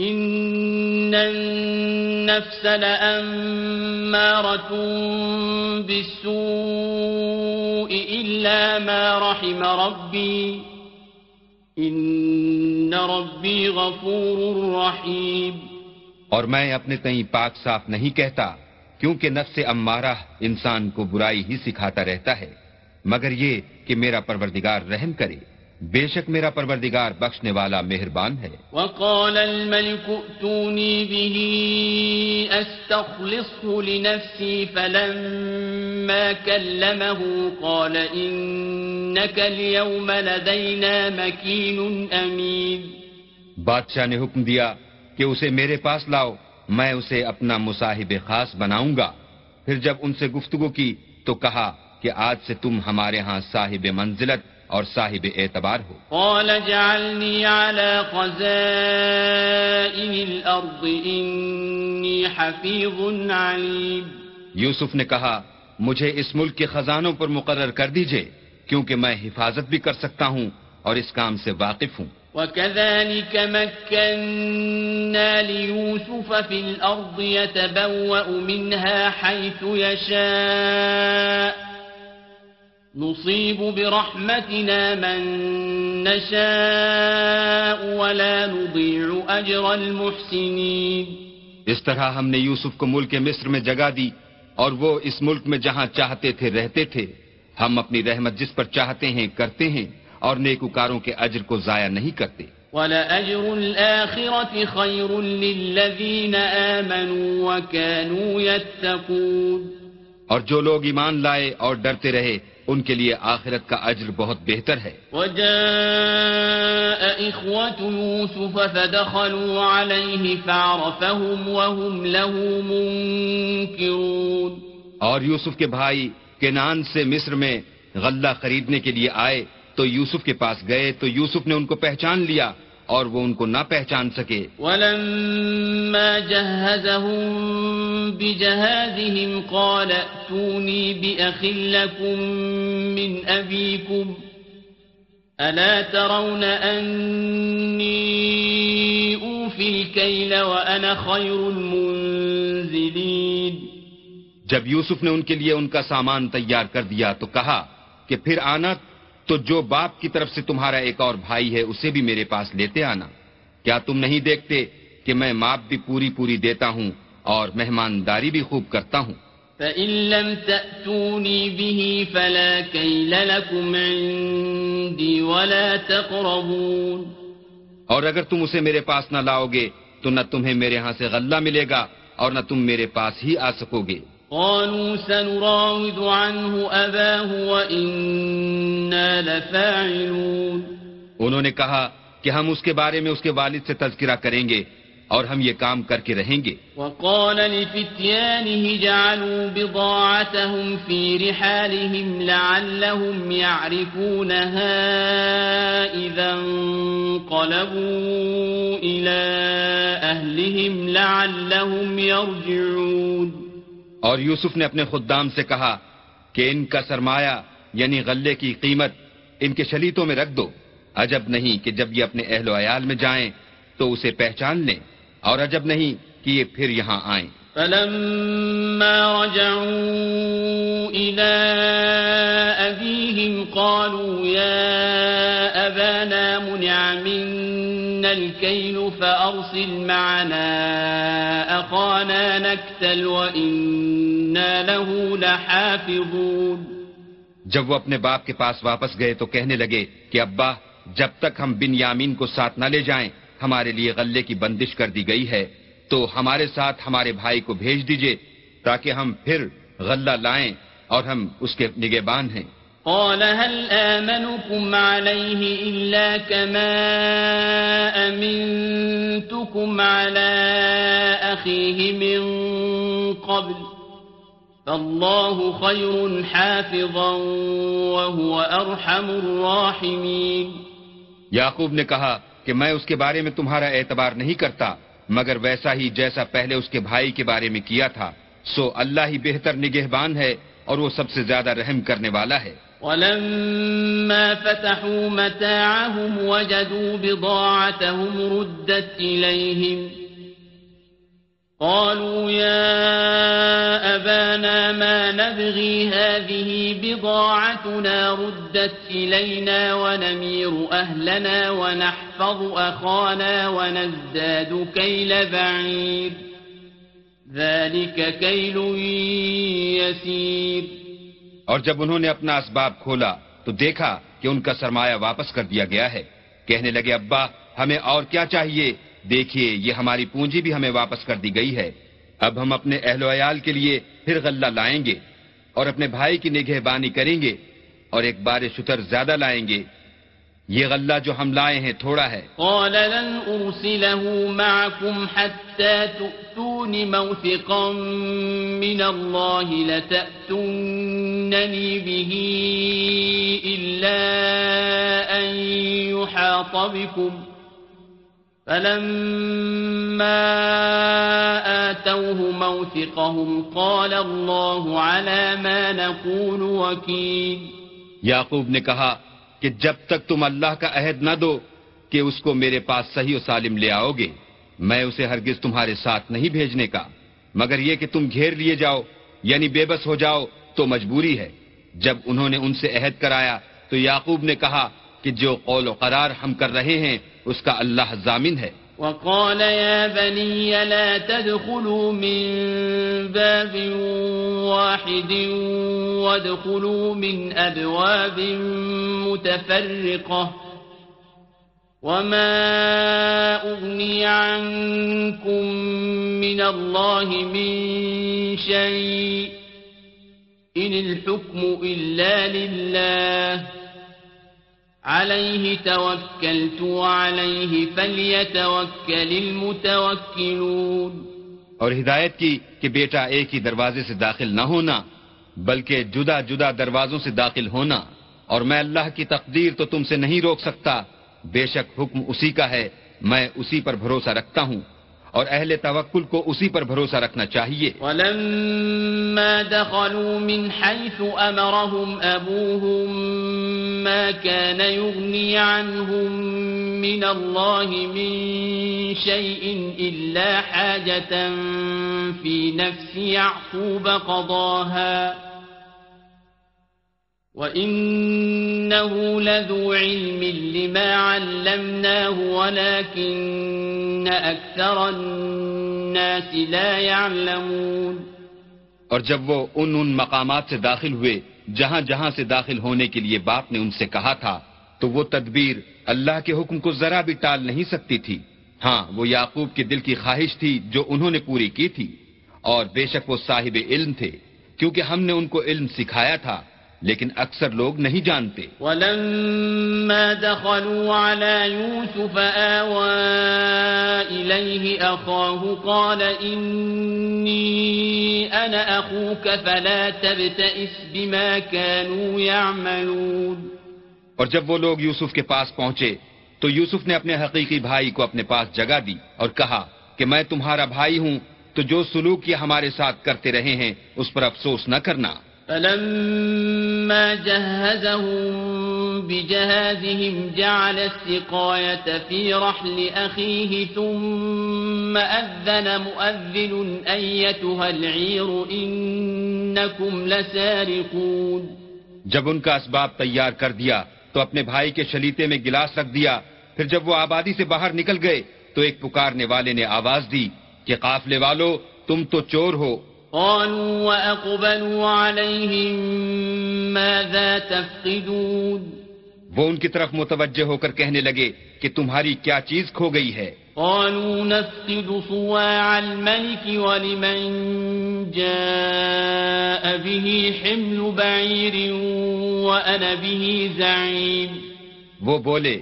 إن النفس لأمارة بالسوء إلا ما رحم ربي۔ ان ربی غفور رحیم اور میں اپنے تئیں پاک صاف نہیں کہتا، کیونکہ نفس امارہ انسان کو برائی ہی سکھاتا رہتا ہے، مگر یہ کہ میرا پروردگار رحم کرے۔ بے شک میرا پروردگار بخشنے والا مہربان ہے۔ وقال الملك ائتوني به أستخلصه لنفسي فلما كلمه قال إنك اليوم لدينا مكين أمين۔ بادشاہ نے حکم دیا کہ اسے میرے پاس لاؤ میں اسے اپنا مصاحب خاص بناؤں گا۔ پھر جب ان سے گفتگو کی تو کہا کہ آج سے تم ہمارے ہاں صاحب منزلت اور صاحب اعتبار ہو۔ قال اجعلني على خزائن الأرض إني حفيظ عليم۔ یوسف نے کہا مجھے اس ملک کے خزانوں پر مقرر کر دیجیے کیونکہ میں حفاظت بھی کر سکتا ہوں اور اس کام سے واقف ہوں۔ وكذلك مكنا ليوسف في الأرض يتبوأ منها حيث يشاء۔ نصيب برحمتنا من نشاء ولا نضيع أجر المحسنين. اس طرح ہم نے یوسف کو ملک مصر میں جگہ دی اور وہ اس ملک میں جہاں چاہتے تھے رہتے تھے ہم اپنی رحمت جس پر چاہتے ہیں کرتے ہیں اور نیکوکاروں کے اجر کو ضائع نہیں کرتے۔ وَلَأَجْرُ الْآخِرَةِ خَيْرٌ لِلَّذِينَ آمَنُوا وَكَانُوا يَتَّقُونَ۔ اور جو لوگ ایمان لائے اور ڈرتے رہے ان کے لیے آخرت کا اجر بہت بہتر ہے۔ وجاء إخوة يوسف فدخلوا عليه فعرفهم وهم له منكرون۔ اور یوسف کے بھائی کینان سے مصر میں غلہ خریدنے کے لیے آئے تو یوسف کے پاس گئے تو یوسف نے ان کو پہچان لیا۔ اور وہ ان کو نہ پہچان سکے۔ ولما جهزهم بجهازهم قال ائتوني بأخ لكم من أبيكم ألا ترون أني أوفي الكيل وأنا خير المنزلين جب یوسف نے ان کے لیے ان کا سامان تیار کر دیا تو کہا کہ پھر آنا تو جو باپ کی طرف سے تمہارا ایک اور بھائی ہے اسے بھی میرے پاس لیتے آنا۔ کیا تم نہیں دیکھتے کہ میں ماپ بھی پوری پوری دیتا ہوں اور مہمانداری بھی خوب کرتا ہوں؟ فَإِن لَّمْ تَأْتُونِي بِهِ فَلَا كَيْلَ لَكُمْ عِندِي وَلَا تَقْرَبُونَ۔ اور اگر تم اسے میرے پاس نہ لاؤ گے تو نہ تمہیں میرے ہاں سے غلہ ملے گا اور نہ تم میرے پاس ہی آ سکو گے۔ قالوا سنراود عنه أباه وإنا لفاعلون. انہوں نے کہا کہ ہم اس کے بارے میں اس کے والد سے تذکرہ کریں گے اور ہم یہ کام کر کے رہیں گے۔ وقال لفتيانه جعلوا بضاعتهم في رحالهم لعلهم يعرفونها إذا انقلبوا إلى أهلهم لعلهم يرجعون. اور یوسف نے اپنے خدام سے کہا کہ ان کا سرمایہ یعنی غلے کی قیمت ان کے شلیتوں میں رکھ دو۔ عجب نہیں کہ جب یہ اپنے اہل و عیال میں جائیں تو اسے پہچان لیں اور عجب نہیں کہ یہ پھر یہاں آئیں۔ فلما رجعوا إلى أبيهم قالوا يا أبانا منع منا الكيل فأرسل معنا أخانا نكتل وإنا له لحافظون. جب وہ اپنے باپ کے پاس واپس گئے تو کہنے لگے کہ ابا، جب تک ہم بن یامین کو ساتھ نہ لے جائیں، ہمارے لیے غلے کی بندش کر دی گئی ہے۔ تو ہمارے ساتھ ہمارے بھائی کو بھیج دیجیے تاکہ ہم پھر غلہ لائیں اور ہم اس کے نگہبان ہیں۔ قال هل آمنكم عليه إلا كما أمنتكم على أخيه من قبل؟ فالله خير حافظا وهو أرحم الراحمين۔ یعقوب نے کہا کہ میں اس کے بارے میں تمہارا اعتبار نہیں کرتا۔ مگر ویسا ہی جیسا پہلے اس کے بھائی کے بارے میں کیا تھا، سو اللہ ہی بہتر نگہبان ہے اور وہ سب سے زیادہ رحم کرنے والا ہے۔ ولما فتحوا متاعهم وجدوا بضاعتهم ردت إليهم قالوا يا أبانا ما نبغي هذه بضاعتنا ردت إلينا ونمير أهلنا ونحفظ أخانا ونزداد كيل بعير. ذلك كيل يسير. اور جب انہوں نے اپنا اسباب کھولا تو دیکھا کہ ان کا سرمایہ واپس کر دیا گیا ہے۔ کہنے لگے، ابا، ہمیں اور کیا چاہیے؟ دیکھیے، یہ ہماری پونجی بھی ہمیں واپس کر دی گئی ہے۔ اب ہم اپنے اہل و عیال کے لیے پھر غلہ لائیں گے اور اپنے بھائی کی نگہ بانی کریں گے اور ایک بار شتر زیادہ لائیں گے۔ یہ غلہ جو ہم لائے ہیں تھوڑا ہے۔ قال لن أرسله معكم حتى تؤتون موثقا من الله لتأتونني به إلا أن يحاط بكم. فلما آتوه موثقهم قال الله على ما نقول وكيل. یعقوب نے کہا کہ جب تک تم اللہ کا عہد نہ دو کہ اس کو میرے پاس صحیح و سالم لے آؤ گے، میں اسے ہرگز تمہارے ساتھ نہیں بھیجنے کا۔ مگر یہ کہ تم گھیر لیے جاؤ یعنی بے بس ہو جاؤ، تو مجبوری ہے۔ جب انہوں نے ان سے عہد کرایا تو یعقوب نے کہا کہ جو قول و قرار ہم کر رہے ہیں اس کا اللہ ضامن ہے۔ وقال يا بني لا تدخلوا من باب واحد وادخلوا من أبواب متفرقة وما أغني عنكم من الله من شيء إن الحكم إلا لله عليه توكلت وعليه فليتوكل المتوكلون. اور ہدایت کی کہ بیٹا ایک ہی دروازے سے داخل نہ ہونا، بلکہ جدا جدا دروازوں سے داخل ہونا۔ اور میں اللہ کی تقدیر تو تم سے نہیں روک سکتا، بے شک حکم اسی کا ہے، میں اسی پر بھروسہ رکھتا ہوں۔ اور اہل توکل کو اسی پر بھروسہ رکھنا چاہیے۔ ولما دخلوا من حيث أمرهم أبوهم ما كان يغني عنهم من الله من شيء إلا حاجة في نفس يعقوب قضاها. وإنه لذو علم لما علمناه ولكن أكثر الناس لا يعلمون اور جب وہ ان ان مقامات سے داخل ہوئے، جہاں جہاں سے داخل ہونے کے لیے باپ نے ان سے کہا تھا، تو وہ تدبیر اللہ کے حکم کو ذرا بھی ٹال نہیں سکتی تھی۔ ہاں وہ یعقوب کے دل کی خواہش تھی جو انہوں نے پوری کی تھی۔ اور بے شک وہ صاحب علم تھے، کیونکہ ہم نے ان کو علم سکھایا تھا۔ لیکن اکثر لوگ نہیں جانتے۔ ولما دخلوا على يوسف آوى إليه أخاه قال إني أنا أخوك فلا تبتئس بما كانوا يعملون۔ اور جب وہ لوگ یوسف کے پاس پہنچے تو یوسف نے اپنے حقیقی بھائی کو اپنے پاس جگہ دی اور کہا کہ میں تمہارا بھائی ہوں تو جو سلوک یہ ہمارے ساتھ کرتے رہے ہیں اس پر افسوس نہ کرنا۔ فلما جهزهم بجهازهم جعل السقاية في رحل أخيه ثم أذن مؤذن أيتها العير إنكم لسارقون. جب ان کا اسباب تیار کر دیا تو اپنے بھائی کے شلیتے میں گلاس رکھ دیا، پھر جب وہ آبادی سے باہر نکل گئے تو ایک پکارنے والے نے آواز دی کہ قافلے والو، تم تو چور ہو۔ قالوا وأقبلوا عليهم ماذا تفقدون؟ وہ ان کی طرف متوجہ ہو کر کہنے لگے کہ تمہاری کیا چیز کھو گئی ہے؟ قالوا نفقد صواع الملك ولمن جاء به حمل بعير وأنا به زعيم. وہ بولے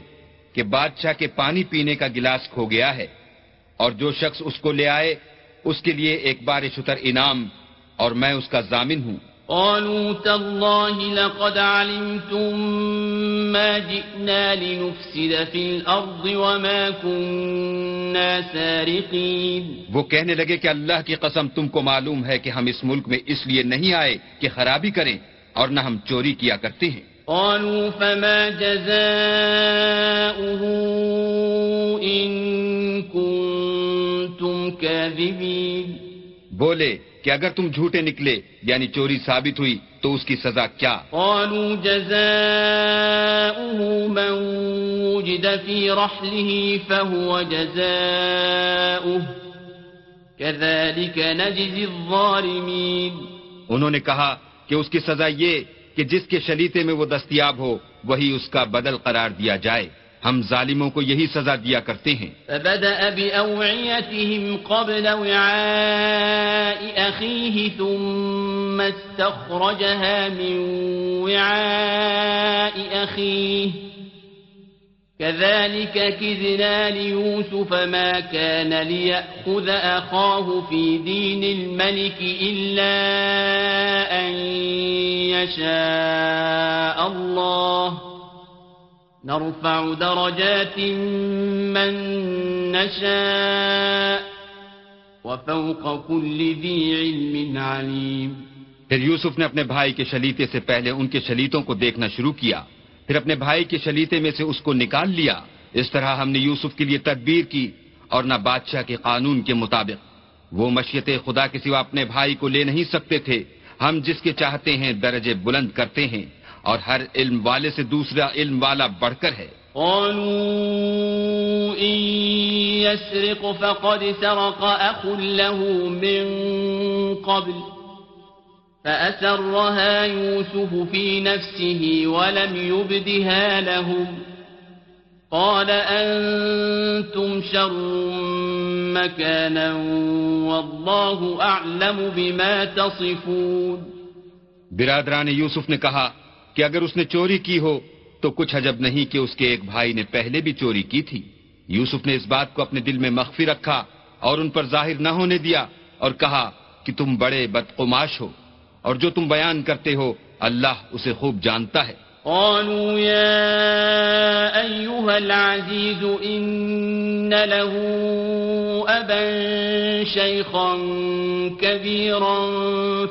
کہ بادشاہ کے پانی پینے کا گلاس کھو گیا ہے اور جو شخص اس کو لے آئے اس کے لیے ایک بار شتر انعام اور میں اس کا ضامن ہوں۔ قالوا تالله لقد علمتم ما جئنا لنفسد في الأرض وما كنا سارقين۔ وہ کہنے لگے کہ اللہ کی قسم تم کو معلوم ہے کہ ہم اس ملک میں اس لیے نہیں آئے کہ خرابی کریں اور نہ ہم چوری کیا کرتے ہیں۔ قالوا فما جزاؤه إن كنتم كاذبين. بولے کہ اگر تم جھوٹے نکلے یعنی چوری ثابت ہوئی تو اس کی سزا کیا؟ قالوا جزاؤه من وجد في رحله فهو جزاؤه. كذلك نجزي الظالمين. انہوں نے کہا کہ اس کی سزا یہ کہ جس کے شلیتے میں وہ دستیاب ہو وہی اس کا بدل قرار دیا جائے۔ ہم ظالموں کو یہی سزا دیا کرتے ہیں۔ فبدأ بأوعيتهم قبل وعاء أخيه ثم استخرجها من وعاء أخيه كذلك كذنا ليوسف ما كان ليأخذ أخاه في دين الملك إلا أن يشاء الله نرفع درجات من نشاء وفوق كل ذي علم عليم. پھر یوسف نے اپنے بھائی کے شلیتے سے پہلے ان کے شلیتوں کو دیکھنا شروع کیا، پھر اپنے بھائی کے شلیتے میں سے اس کو نکال لیا۔ اس طرح ہم نے یوسف کے لیے تدبیر کی اور نہ بادشاہ کے قانون کے مطابق۔ وہ مشیت خدا کے سوا اپنے بھائی کو لے نہیں سکتے تھے۔ ہم جس کے چاہتے ہیں درجے بلند کرتے ہیں۔ اور ہر علم والے سے دوسرا علم والا بڑھ کر ہے۔ قالوا إن يسرق فقد سرق أخ له من قبل فأسرها يوسف في نفسه ولم يبدها لهم۔ قال أنتم شر مكانا والله أعلم بما تصفون۔ برادران یوسف نے کہا کہ اگر اس نے چوری کی ہو تو کچھ عجب نہیں کہ اس کے ایک بھائی نے پہلے بھی چوری کی تھی۔ یوسف نے اس بات کو اپنے دل میں مخفی رکھا اور ان پر ظاہر نہ ہونے دیا اور کہا کہ تم بڑے بدقماش ہو اور جو تم بیان کرتے ہو اللہ اسے خوب جانتا ہے۔ قالوا يا أيها العزيز إن له أبا شيخا كبيرا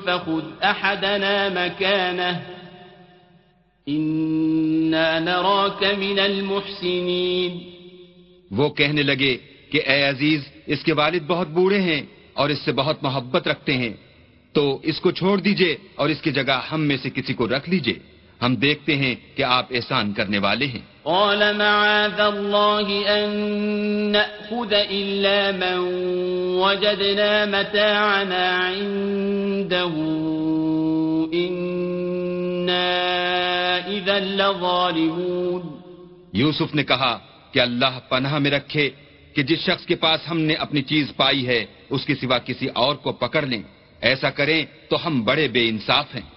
فخذ أحدنا مكانه انا نراك من المحسنين وہ کہنے لگے کہ اے عزیز، اس کے والد بہت بوڑھے ہیں اور اس سے بہت محبت رکھتے ہیں۔ تو اس کو چھوڑ دیجیے اور اس کی جگہ ہم میں سے کسی کو رکھ لیجیے۔ ہم دیکھتے ہیں کہ آپ احسان کرنے والے ہیں۔ قال معاذ الله أن نأخذ إلا من وجدنا متاعنا عنده إنا إذا لظالمون۔ یوسف نے کہا کہ اللہ پناہ میں رکھے کہ جس شخص کے پاس ہم نے اپنی چیز پائی ہے اس کے سوا کسی اور کو پکڑ لیں۔ ایسا کریں تو ہم بڑے بے انصاف ہیں۔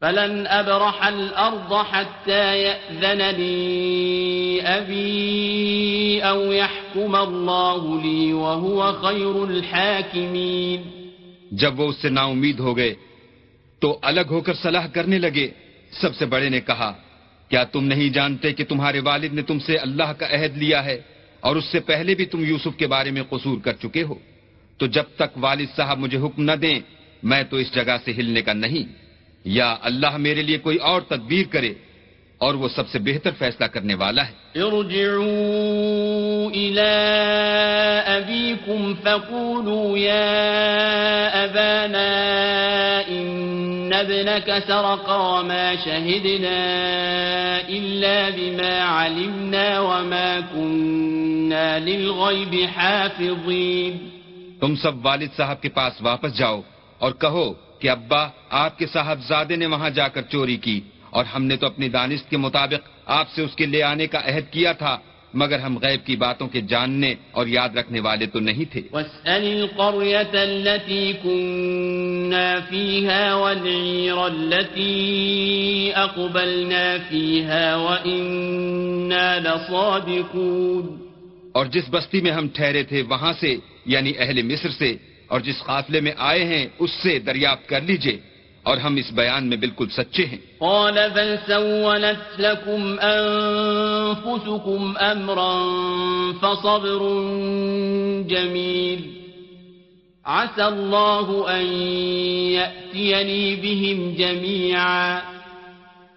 فلن أبرح الأرض حتى يأذن لي أبي أو يحكم الله لي وهو خير الحاكمين۔ جب وہ اس سے نا امید ہو گئے تو الگ ہو کر صلاح کرنے لگے۔ سب سے بڑے نے کہا، کیا تم نہیں جانتے کہ تمہارے والد نے تم سے اللہ کا عہد لیا ہے اور اس سے پہلے بھی تم یوسف کے بارے میں قصور کر چکے ہو؟ تو جب تک والد صاحب مجھے حکم نہ دیں، میں تو اس جگہ سے ہلنے کا نہیں۔ یا اللہ میرے لیے کوئی اور تدبیر کرے اور وہ سب سے بہتر فیصلہ کرنے والا ہے۔ ارجعوا إلى أبيكم فقولوا يا أبانا إن ابنك سرق وما شهدنا إلا بما علمنا وما كنا للغيب حافظين تم سب والد صاحب کے پاس واپس جاؤ اور کہو کہ ابا آپ کے صاحبزادے نے وہاں جا کر چوری کی اور ہم نے تو اپنی دانست کے مطابق آپ سے اس کے لے آنے کا عہد کیا تھا مگر ہم غیب کی باتوں کے جاننے اور یاد رکھنے والے تو نہیں تھے۔ واسأل القرية التي كنا فيها والعير التي أقبلنا فيها وإنا لصادقون۔ اور جس بستی میں ہم ٹھہرے تھے وہاں سے یعنی اہل مصر سے اور جس قافلے میں آئے ہیں اس سے دریافت کر لیجیے اور ہم اس بیان میں بالکل سچے ہیں۔ قال بل سولت لكم أنفسكم أمرا فصبر جميل عسى الله أن يأتيني بهم جميعا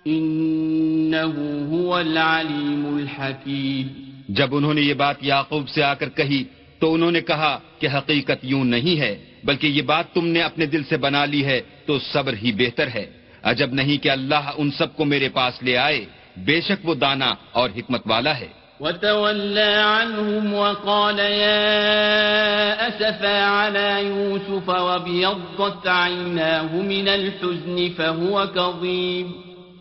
إنه هو العليم الحكيم جب انہوں نے یہ بات یعقوب سے آ کر کہی تو انہوں نے کہا کہ حقیقت یوں نہیں ہے بلکہ یہ بات تم نے اپنے دل سے بنا لی ہے تو صبر ہی بہتر ہے۔ عجب نہیں کہ اللہ ان سب کو میرے پاس لے آئے بے شک وہ دانا اور حکمت والا ہے۔ وتولى عنهم وقال يا أسفا على يوسف وابيضت عيناه من الحزن فهو كظيم۔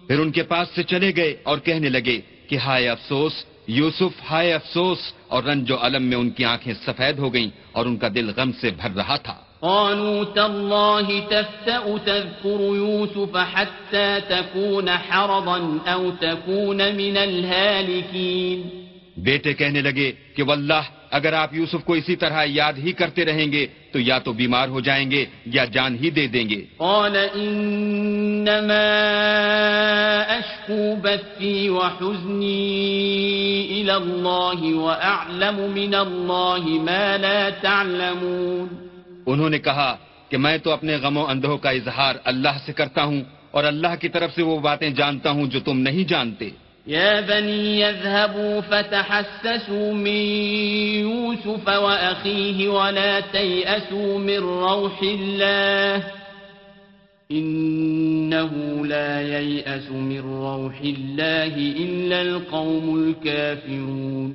پھر ان کے پاس سے چلے گئے اور کہنے لگے کہ ہائے افسوس یوسف ہائے افسوس اور رنج و علم میں ان کی آنکھیں سفید ہو گئیں اور ان کا دل غم سے بھر رہا تھا۔ قالوا تالله تفتأ تذكر يوسف حتى تكون حرضا أو تكون من الهالكين۔ بیٹے کہنے لگے کہ واللہ اگر آپ یوسف کو اسی طرح یاد ہی کرتے رہیں گے تو یا تو بیمار ہو جائیں گے یا جان ہی دے دیں گے۔ قال إنما أشكو بثي وحزني إلى الله وأعلم من الله ما لا تعلمون۔ انہوں نے کہا کہ میں تو اپنے غم و اندہوں کا اظہار اللہ سے کرتا ہوں اور اللہ کی طرف سے وہ باتیں جانتا ہوں جو تم نہیں جانتے۔ يا بني يذهبوا فتحسسوا من يوسف وأخيه ولا تيأسوا من روح الله إنه لا ييأس من روح الله إلا القوم الكافرون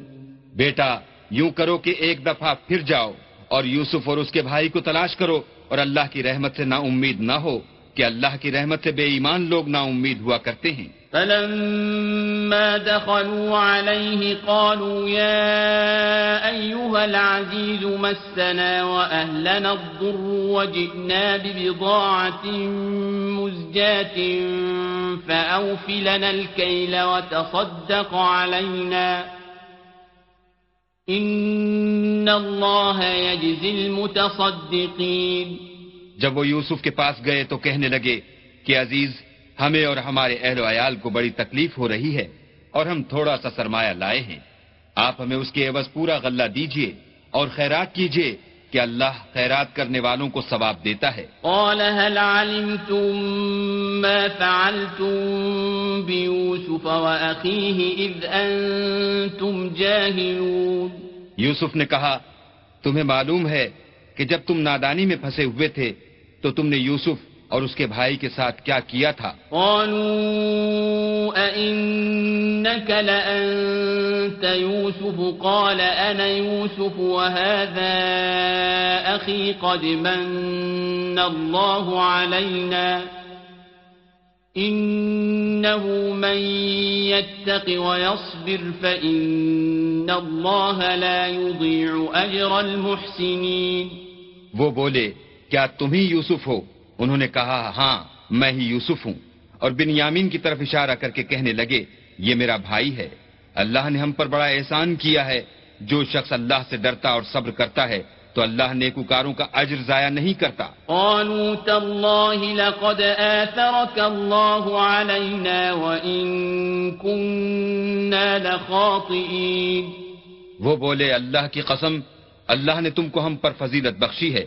بیٹا، یوں کرو کہ ایک دفعہ پھر جاؤ اور یوسف اور اس کے بھائی کو تلاش کرو اور اللہ کی رحمت سے نا امید نہ ہو کہ اللہ کی رحمت سے بے ایمان لوگ نا امید ہوا کرتے ہیں۔ فلما دخلوا عليه قالوا يا أيها العزيز مسنا وأهلنا الضر وجئنا ببضاعة مزجاة فأوفلنا الكيل وتصدق علينا إن الله يجزي المتصدقين جب وہ یوسف کے پاس گئے تو کہنے لگے کہ عزیز ہمیں اور ہمارے اہل و عیال کو بڑی تکلیف ہو رہی ہے اور ہم تھوڑا سا سرمایہ لائے ہیں۔ آپ ہمیں اس کے عوض پورا غلہ دیجیے اور خیرات کیجیے کہ اللہ خیرات کرنے والوں کو ثواب دیتا ہے۔ قال هل علمتم ما فعلتم بيوسف وأخيه إذ أنتم جاهلون؟ یوسف نے کہا تمہیں معلوم ہے کہ جب تم نادانی میں پھنسے ہوئے تھے تو تم نے یوسف اور اس کے بھائی کے ساتھ کیا کیا تھا؟ قالوا أئنك لأنت يوسف؟ قال أنا يوسف وهذا أخي قد من الله علينا. إنه من يتق ويصبر فإن الله لا يضيع أجر المحسنين. وہ بولے کیا تم ہی یوسف ہو؟ انہوں نے کہا ہاں میں ہی یوسف ہوں. اور بن یامین کی طرف اشارہ کر کے کہنے لگے یہ میرا بھائی ہے۔ اللہ نے ہم پر بڑا احسان کیا ہے۔ جو شخص اللہ سے ڈرتا اور صبر کرتا ہے تو اللہ نیکوکاروں کا اجر ضائع نہیں کرتا۔ قالوا تالله لقد آثرك الله علينا وإن كنا لخاطئين۔ وہ بولے اللہ کی قسم اللہ نے تم کو ہم پر فضیلت بخشی ہے۔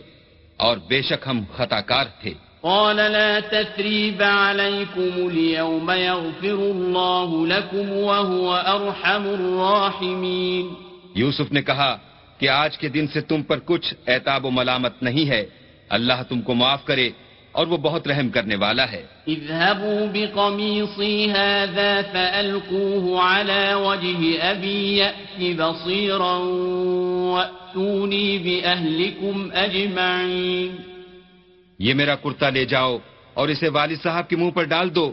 اور بے شک ہم خطا کار تھے۔ قال لا تثريب عليكم اليوم يغفر الله لكم وهو أرحم الراحمين۔ یوسف نے کہا کہ آج کے دن سے تم پر کچھ اعتاب و ملامت نہیں ہے۔ اللہ تم کو معاف کرے اور وہ بہت رحم کرنے والا ہے۔ اذهبوا بقميصي هذا فألقوه على وجه أبي يأت بصيرا وأتوني بأهلكم أجمعين۔ یہ میرا کرتا لے جاؤ اور اسے والد صاحب کے منہ پر ڈال دو۔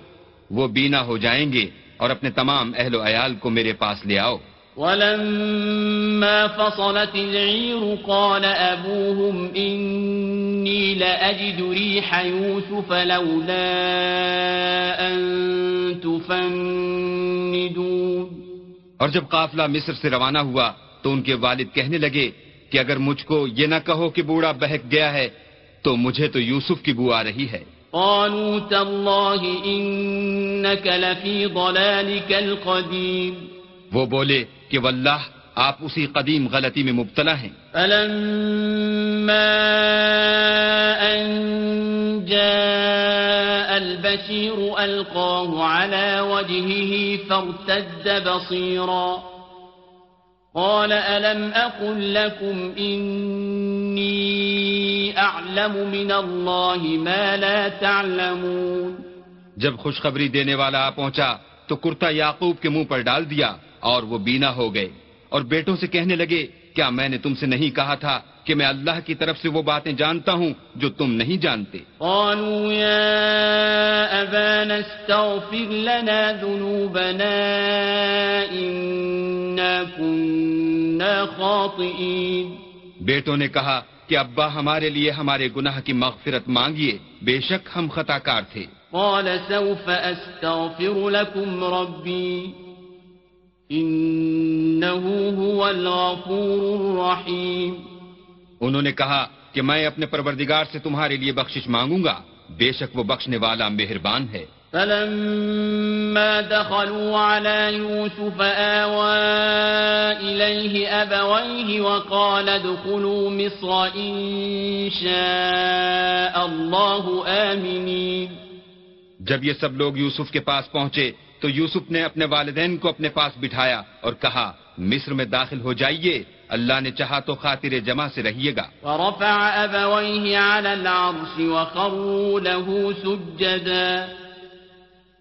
وہ بینا ہو جائیں گے اور اپنے تمام اہل و عیال کو میرے پاس لے آؤ۔ ولما فصلت العير قال أبوهم إني لأجد ريح يوسف لولا أن تفندون. اور جب قافلہ مصر سے روانہ ہوا تو ان کے والد کہنے لگے کہ اگر مجھ کو یہ نہ کہو کہ بوڑھا بہک گیا ہے تو مجھے تو یوسف کی بو آ رہی ہے۔ قالوا تالله إنك لفي ضلالك القديم وہ بولے کہ واللہ آپ اسی قدیم غلطی میں مبتلا ہیں۔ فلما أن جاء البشير ألقاه على وجهه فارتد بصيرا۔ قال ألم أقل لكم إني أعلم من الله ما لا تعلمون۔ جب خوشخبری دینے والا پہنچا تو کرتا یعقوب کے منہ پر ڈال دیا۔ اور وہ بینا ہو گئے اور بیٹوں سے کہنے لگے کیا میں نے تم سے نہیں کہا تھا کہ میں اللہ کی طرف سے وہ باتیں جانتا ہوں جو تم نہیں جانتے؟ قالوا يا أبانا استغفر لنا ذنوبنا إنا كنا خاطئين. بیٹوں نے کہا کہ ابا ہمارے لیے ہمارے گناہ کی مغفرت مانگیے بے شک ہم خطا کار تھے۔ قال سوف لكم ربي. إنه هو الغفور الرحيم۔ انہوں نے کہا کہ میں اپنے پروردگار سے تمہارے لیے بخشش مانگوں گا۔ بے شک وہ بخشنے والا مہربان ہے۔ فلما دخلوا على يوسف آوى إليه أبويه وقال ادخلوا مصر إن شاء الله آمنين۔ جب یہ سب لوگ یوسف کے پاس پہنچے تو یوسف نے اپنے والدین کو اپنے پاس بٹھایا اور کہا، مصر میں داخل ہو جائیے، اللہ نے چاہا تو خاطر جمع سے رہیے گا۔ وَرَفَعَ أَبَوَيْهِ عَلَى الْعَرْشِ وخروا لَهُ سُجَّدًا۔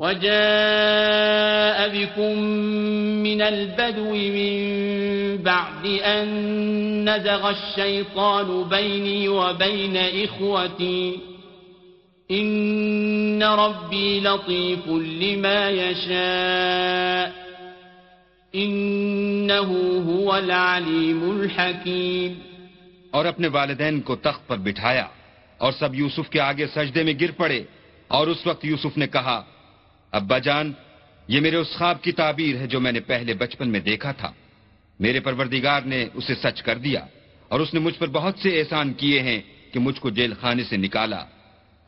وجاء بكم من البدو من بعد أن نزغ الشيطان بيني وبين إخوتي. إن ربي لطيف لما يشاء. إنه هو العليم الحكيم. اور اپنے والدین کو تخت پر بٹھایا اور سب یوسف کے آگے سجدے میں گر پڑے اور اس وقت یوسف نے کہا ابا جان، یہ میرے اس خواب کی تعبیر ہے جو میں نے پہلے بچپن میں دیکھا تھا۔ میرے پروردگار نے اسے سچ کر دیا اور اس نے مجھ پر بہت سے احسان کیے ہیں کہ مجھ کو جیل خانے سے نکالا۔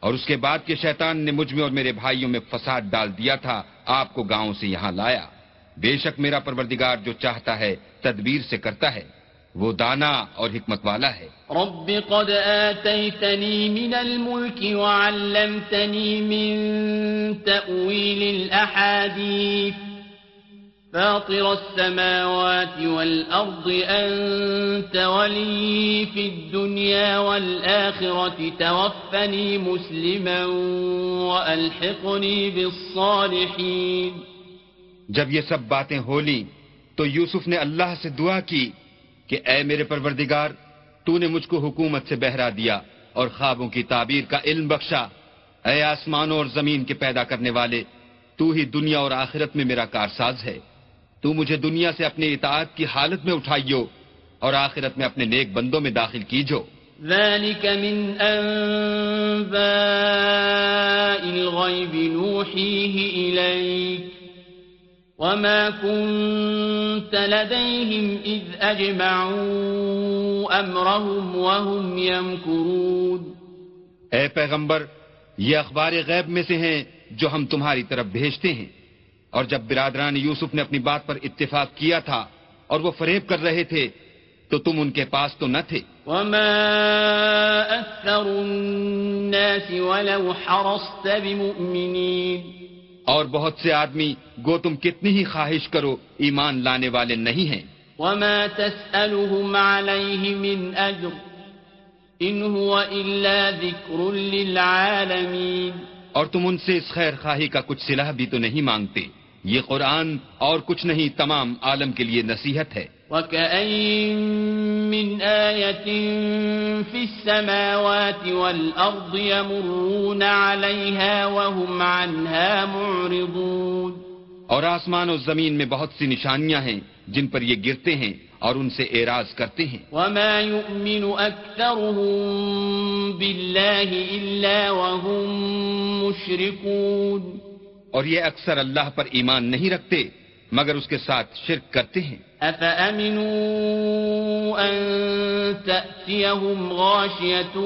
اور اس کے بعد کے شیطان نے مجھ میں اور میرے بھائیوں میں فساد ڈال دیا تھا، آپ کو گاؤں سے یہاں لایا۔ بے شک میرا پروردگار جو چاہتا ہے تدبیر سے کرتا ہے۔ وہ دانا اور حکمت والا ہے۔ رب قد آتيتني من الملك وعلمتني من تأويل الأحاديث فاطر السماوات والأرض أنت ولي في الدنيا والآخرة توفني مسلما وألحقني بالصالحين۔ جب یہ سب باتیں ہو لیں تو یوسف نے اللہ سے دعا کی۔ کہ اے میرے پروردگار، تو نے مجھ کو حکومت سے بہرا دیا اور خوابوں کی تعبیر کا علم بخشا۔ اے آسمانوں اور زمین کے پیدا کرنے والے، تو ہی دنیا اور آخرت میں میرا کارساز ہے۔ تو مجھے دنیا سے اپنے اطاعت کی حالت میں اٹھائیو اور آخرت میں اپنے نیک بندوں میں داخل کیجو۔ ذلك من أنباء الغيب نوحيه إليك. وما كنت لديهم إذ أجمعوا أمرهم وهم يمكرون اے پیغمبر یہ اخبار غیب میں سے ہیں جو ہم تمہاری طرف بھیجتے ہیں۔ اور جب برادران یوسف نے اپنی بات پر اتفاق کیا تھا اور وہ فریب کر رہے تھے تو تم ان کے پاس تو نہ تھے۔ وما أكثر الناس ولو حرصت بمؤمنين اور بہت سے آدمی گو تم کتنی ہی خواہش کرو ایمان لانے والے نہیں ہیں۔ وما تسألهم عليه من أجر إن هو إلا ذكر للعالمين۔ اور تم ان سے اس خیر خواہی کا کچھ صلح بھی تو نہیں مانگتے۔ یہ قرآن اور کچھ نہیں تمام عالم کے لیے نصیحت ہے۔ وكأين من آية في السماوات والأرض يمرون عليها وهم عنها معرضون اور آسمان و زمین میں بہت سی نشانیاں ہیں جن پر یہ گرتے ہیں اور ان سے اعراض کرتے ہیں۔ وما يؤمن أكثرهم بالله إلا وهم مشركون اور یہ اکثر اللہ پر ایمان نہیں رکھتے مگر اس کے ساتھ شرک کرتے ہیں۔ أفأمنوا أن تأتيهم غاشية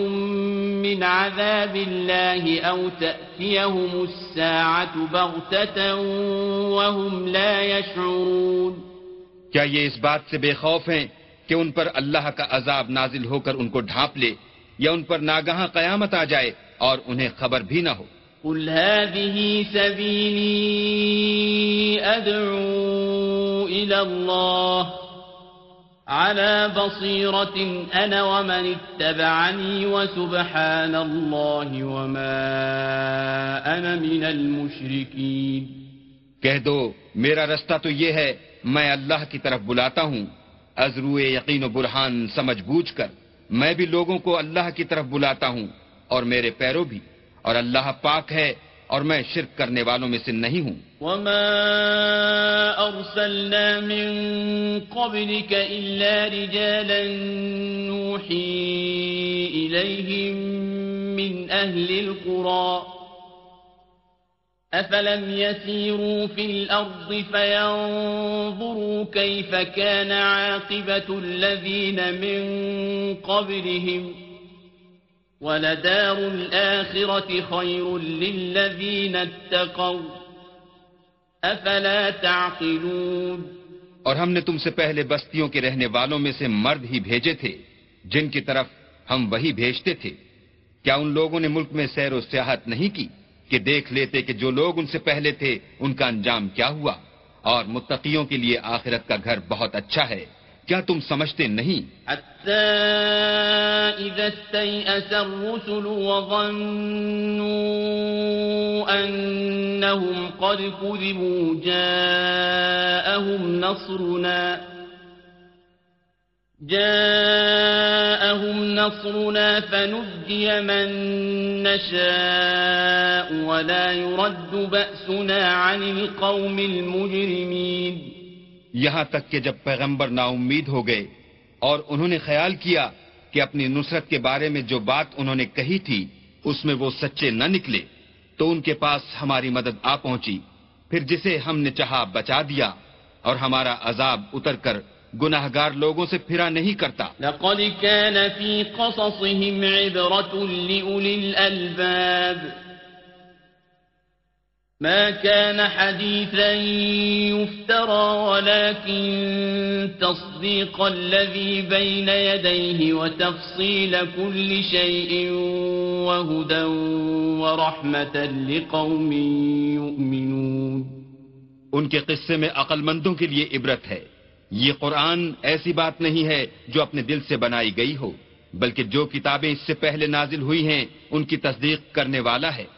من عذاب الله أو تأتيهم الساعة بغتة وهم لا يشعرون کیا یہ اس بات سے بے خوف ہیں کہ ان پر اللہ کا عذاب نازل ہو کر ان کو ڈھانپ لے یا ان پر ناگہاں قیامت آ جائے اور انہیں خبر بھی نہ ہو؟ قل هذه سبيلي أدعو إلى الله على بصيرة أنا ومن اتبعني وسبحان الله وما أنا من المشركين کہہ دو، میرا رستہ تو یہ ہے، میں اللہ کی طرف بلاتا ہوں۔ ازرو یقین و برہان سمجھ بوجھ کر، میں بھی لوگوں کو اللہ کی طرف بلاتا ہوں اور میرے پیرو بھی۔ اور اللہ پاک ہے اور میں شرک کرنے والوں میں سے نہیں ہوں۔ وما أرسلنا من قبلك إلا رجالا نوحي إليهم من أهل القرى أفلم يسيروا في الأرض فينظروا كيف كان عاقبة الذين من قبلهم ولدار الآخرة خير للذين اتقوا. أفلا تعقلون؟ اور ہم نے تم سے پہلے بستیوں کے رہنے والوں میں سے مرد ہی بھیجے تھے، جن کی طرف ہم وہی بھیجتے تھے۔ کیا ان لوگوں نے ملک میں سیر و سیاحت نہیں کی کہ دیکھ لیتے کہ جو لوگ ان سے پہلے تھے، ان کا انجام کیا ہوا؟ اور متقیوں کے لیے آخرت کا گھر بہت اچھا ہے۔ کیا تم سمجھتے نہیں؟ حتى استيأس الرسل وظنوا أنهم قد كذبوا جاءهم نصرنا جاءهم نصرنا فنجي من نشاء ولا يرد بأسنا عن القوم المجرمين. یہاں تک کہ جب پیغمبر نا امید ہو گئے اور انہوں نے خیال کیا کہ اپنی نصرت کے بارے میں جو بات انہوں نے کہی تھی، اس میں وہ سچے نہ نکلے، تو ان کے پاس ہماری مدد آ پہنچی۔ پھر جسے ہم نے چاہا بچا دیا اور ہمارا عذاب اتر کر گناہ گار لوگوں سے پھرا نہیں کرتا۔ لقد كان في قصصهم عبرة لأولي الألباب۔ ما كان حديثا يفترى ولكن تصديق الذي بين يديه وتفصيل كل شيء وهدى ورحمة لقوم يؤمنون. ان کے قصے میں عقل مندوں کے لیے عبرت ہے۔ یہ قرآن ایسی بات نہیں ہے جو اپنے دل سے بنائی گئی ہو، بلکہ جو کتابیں اس سے پہلے نازل ہوئی ہیں، ان کی تصدیق کرنے والا ہے۔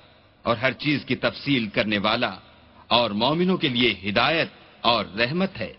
اور ہر چیز کی تفصیل کرنے والا اور مومنوں کے لیے ہدایت اور رحمت ہے۔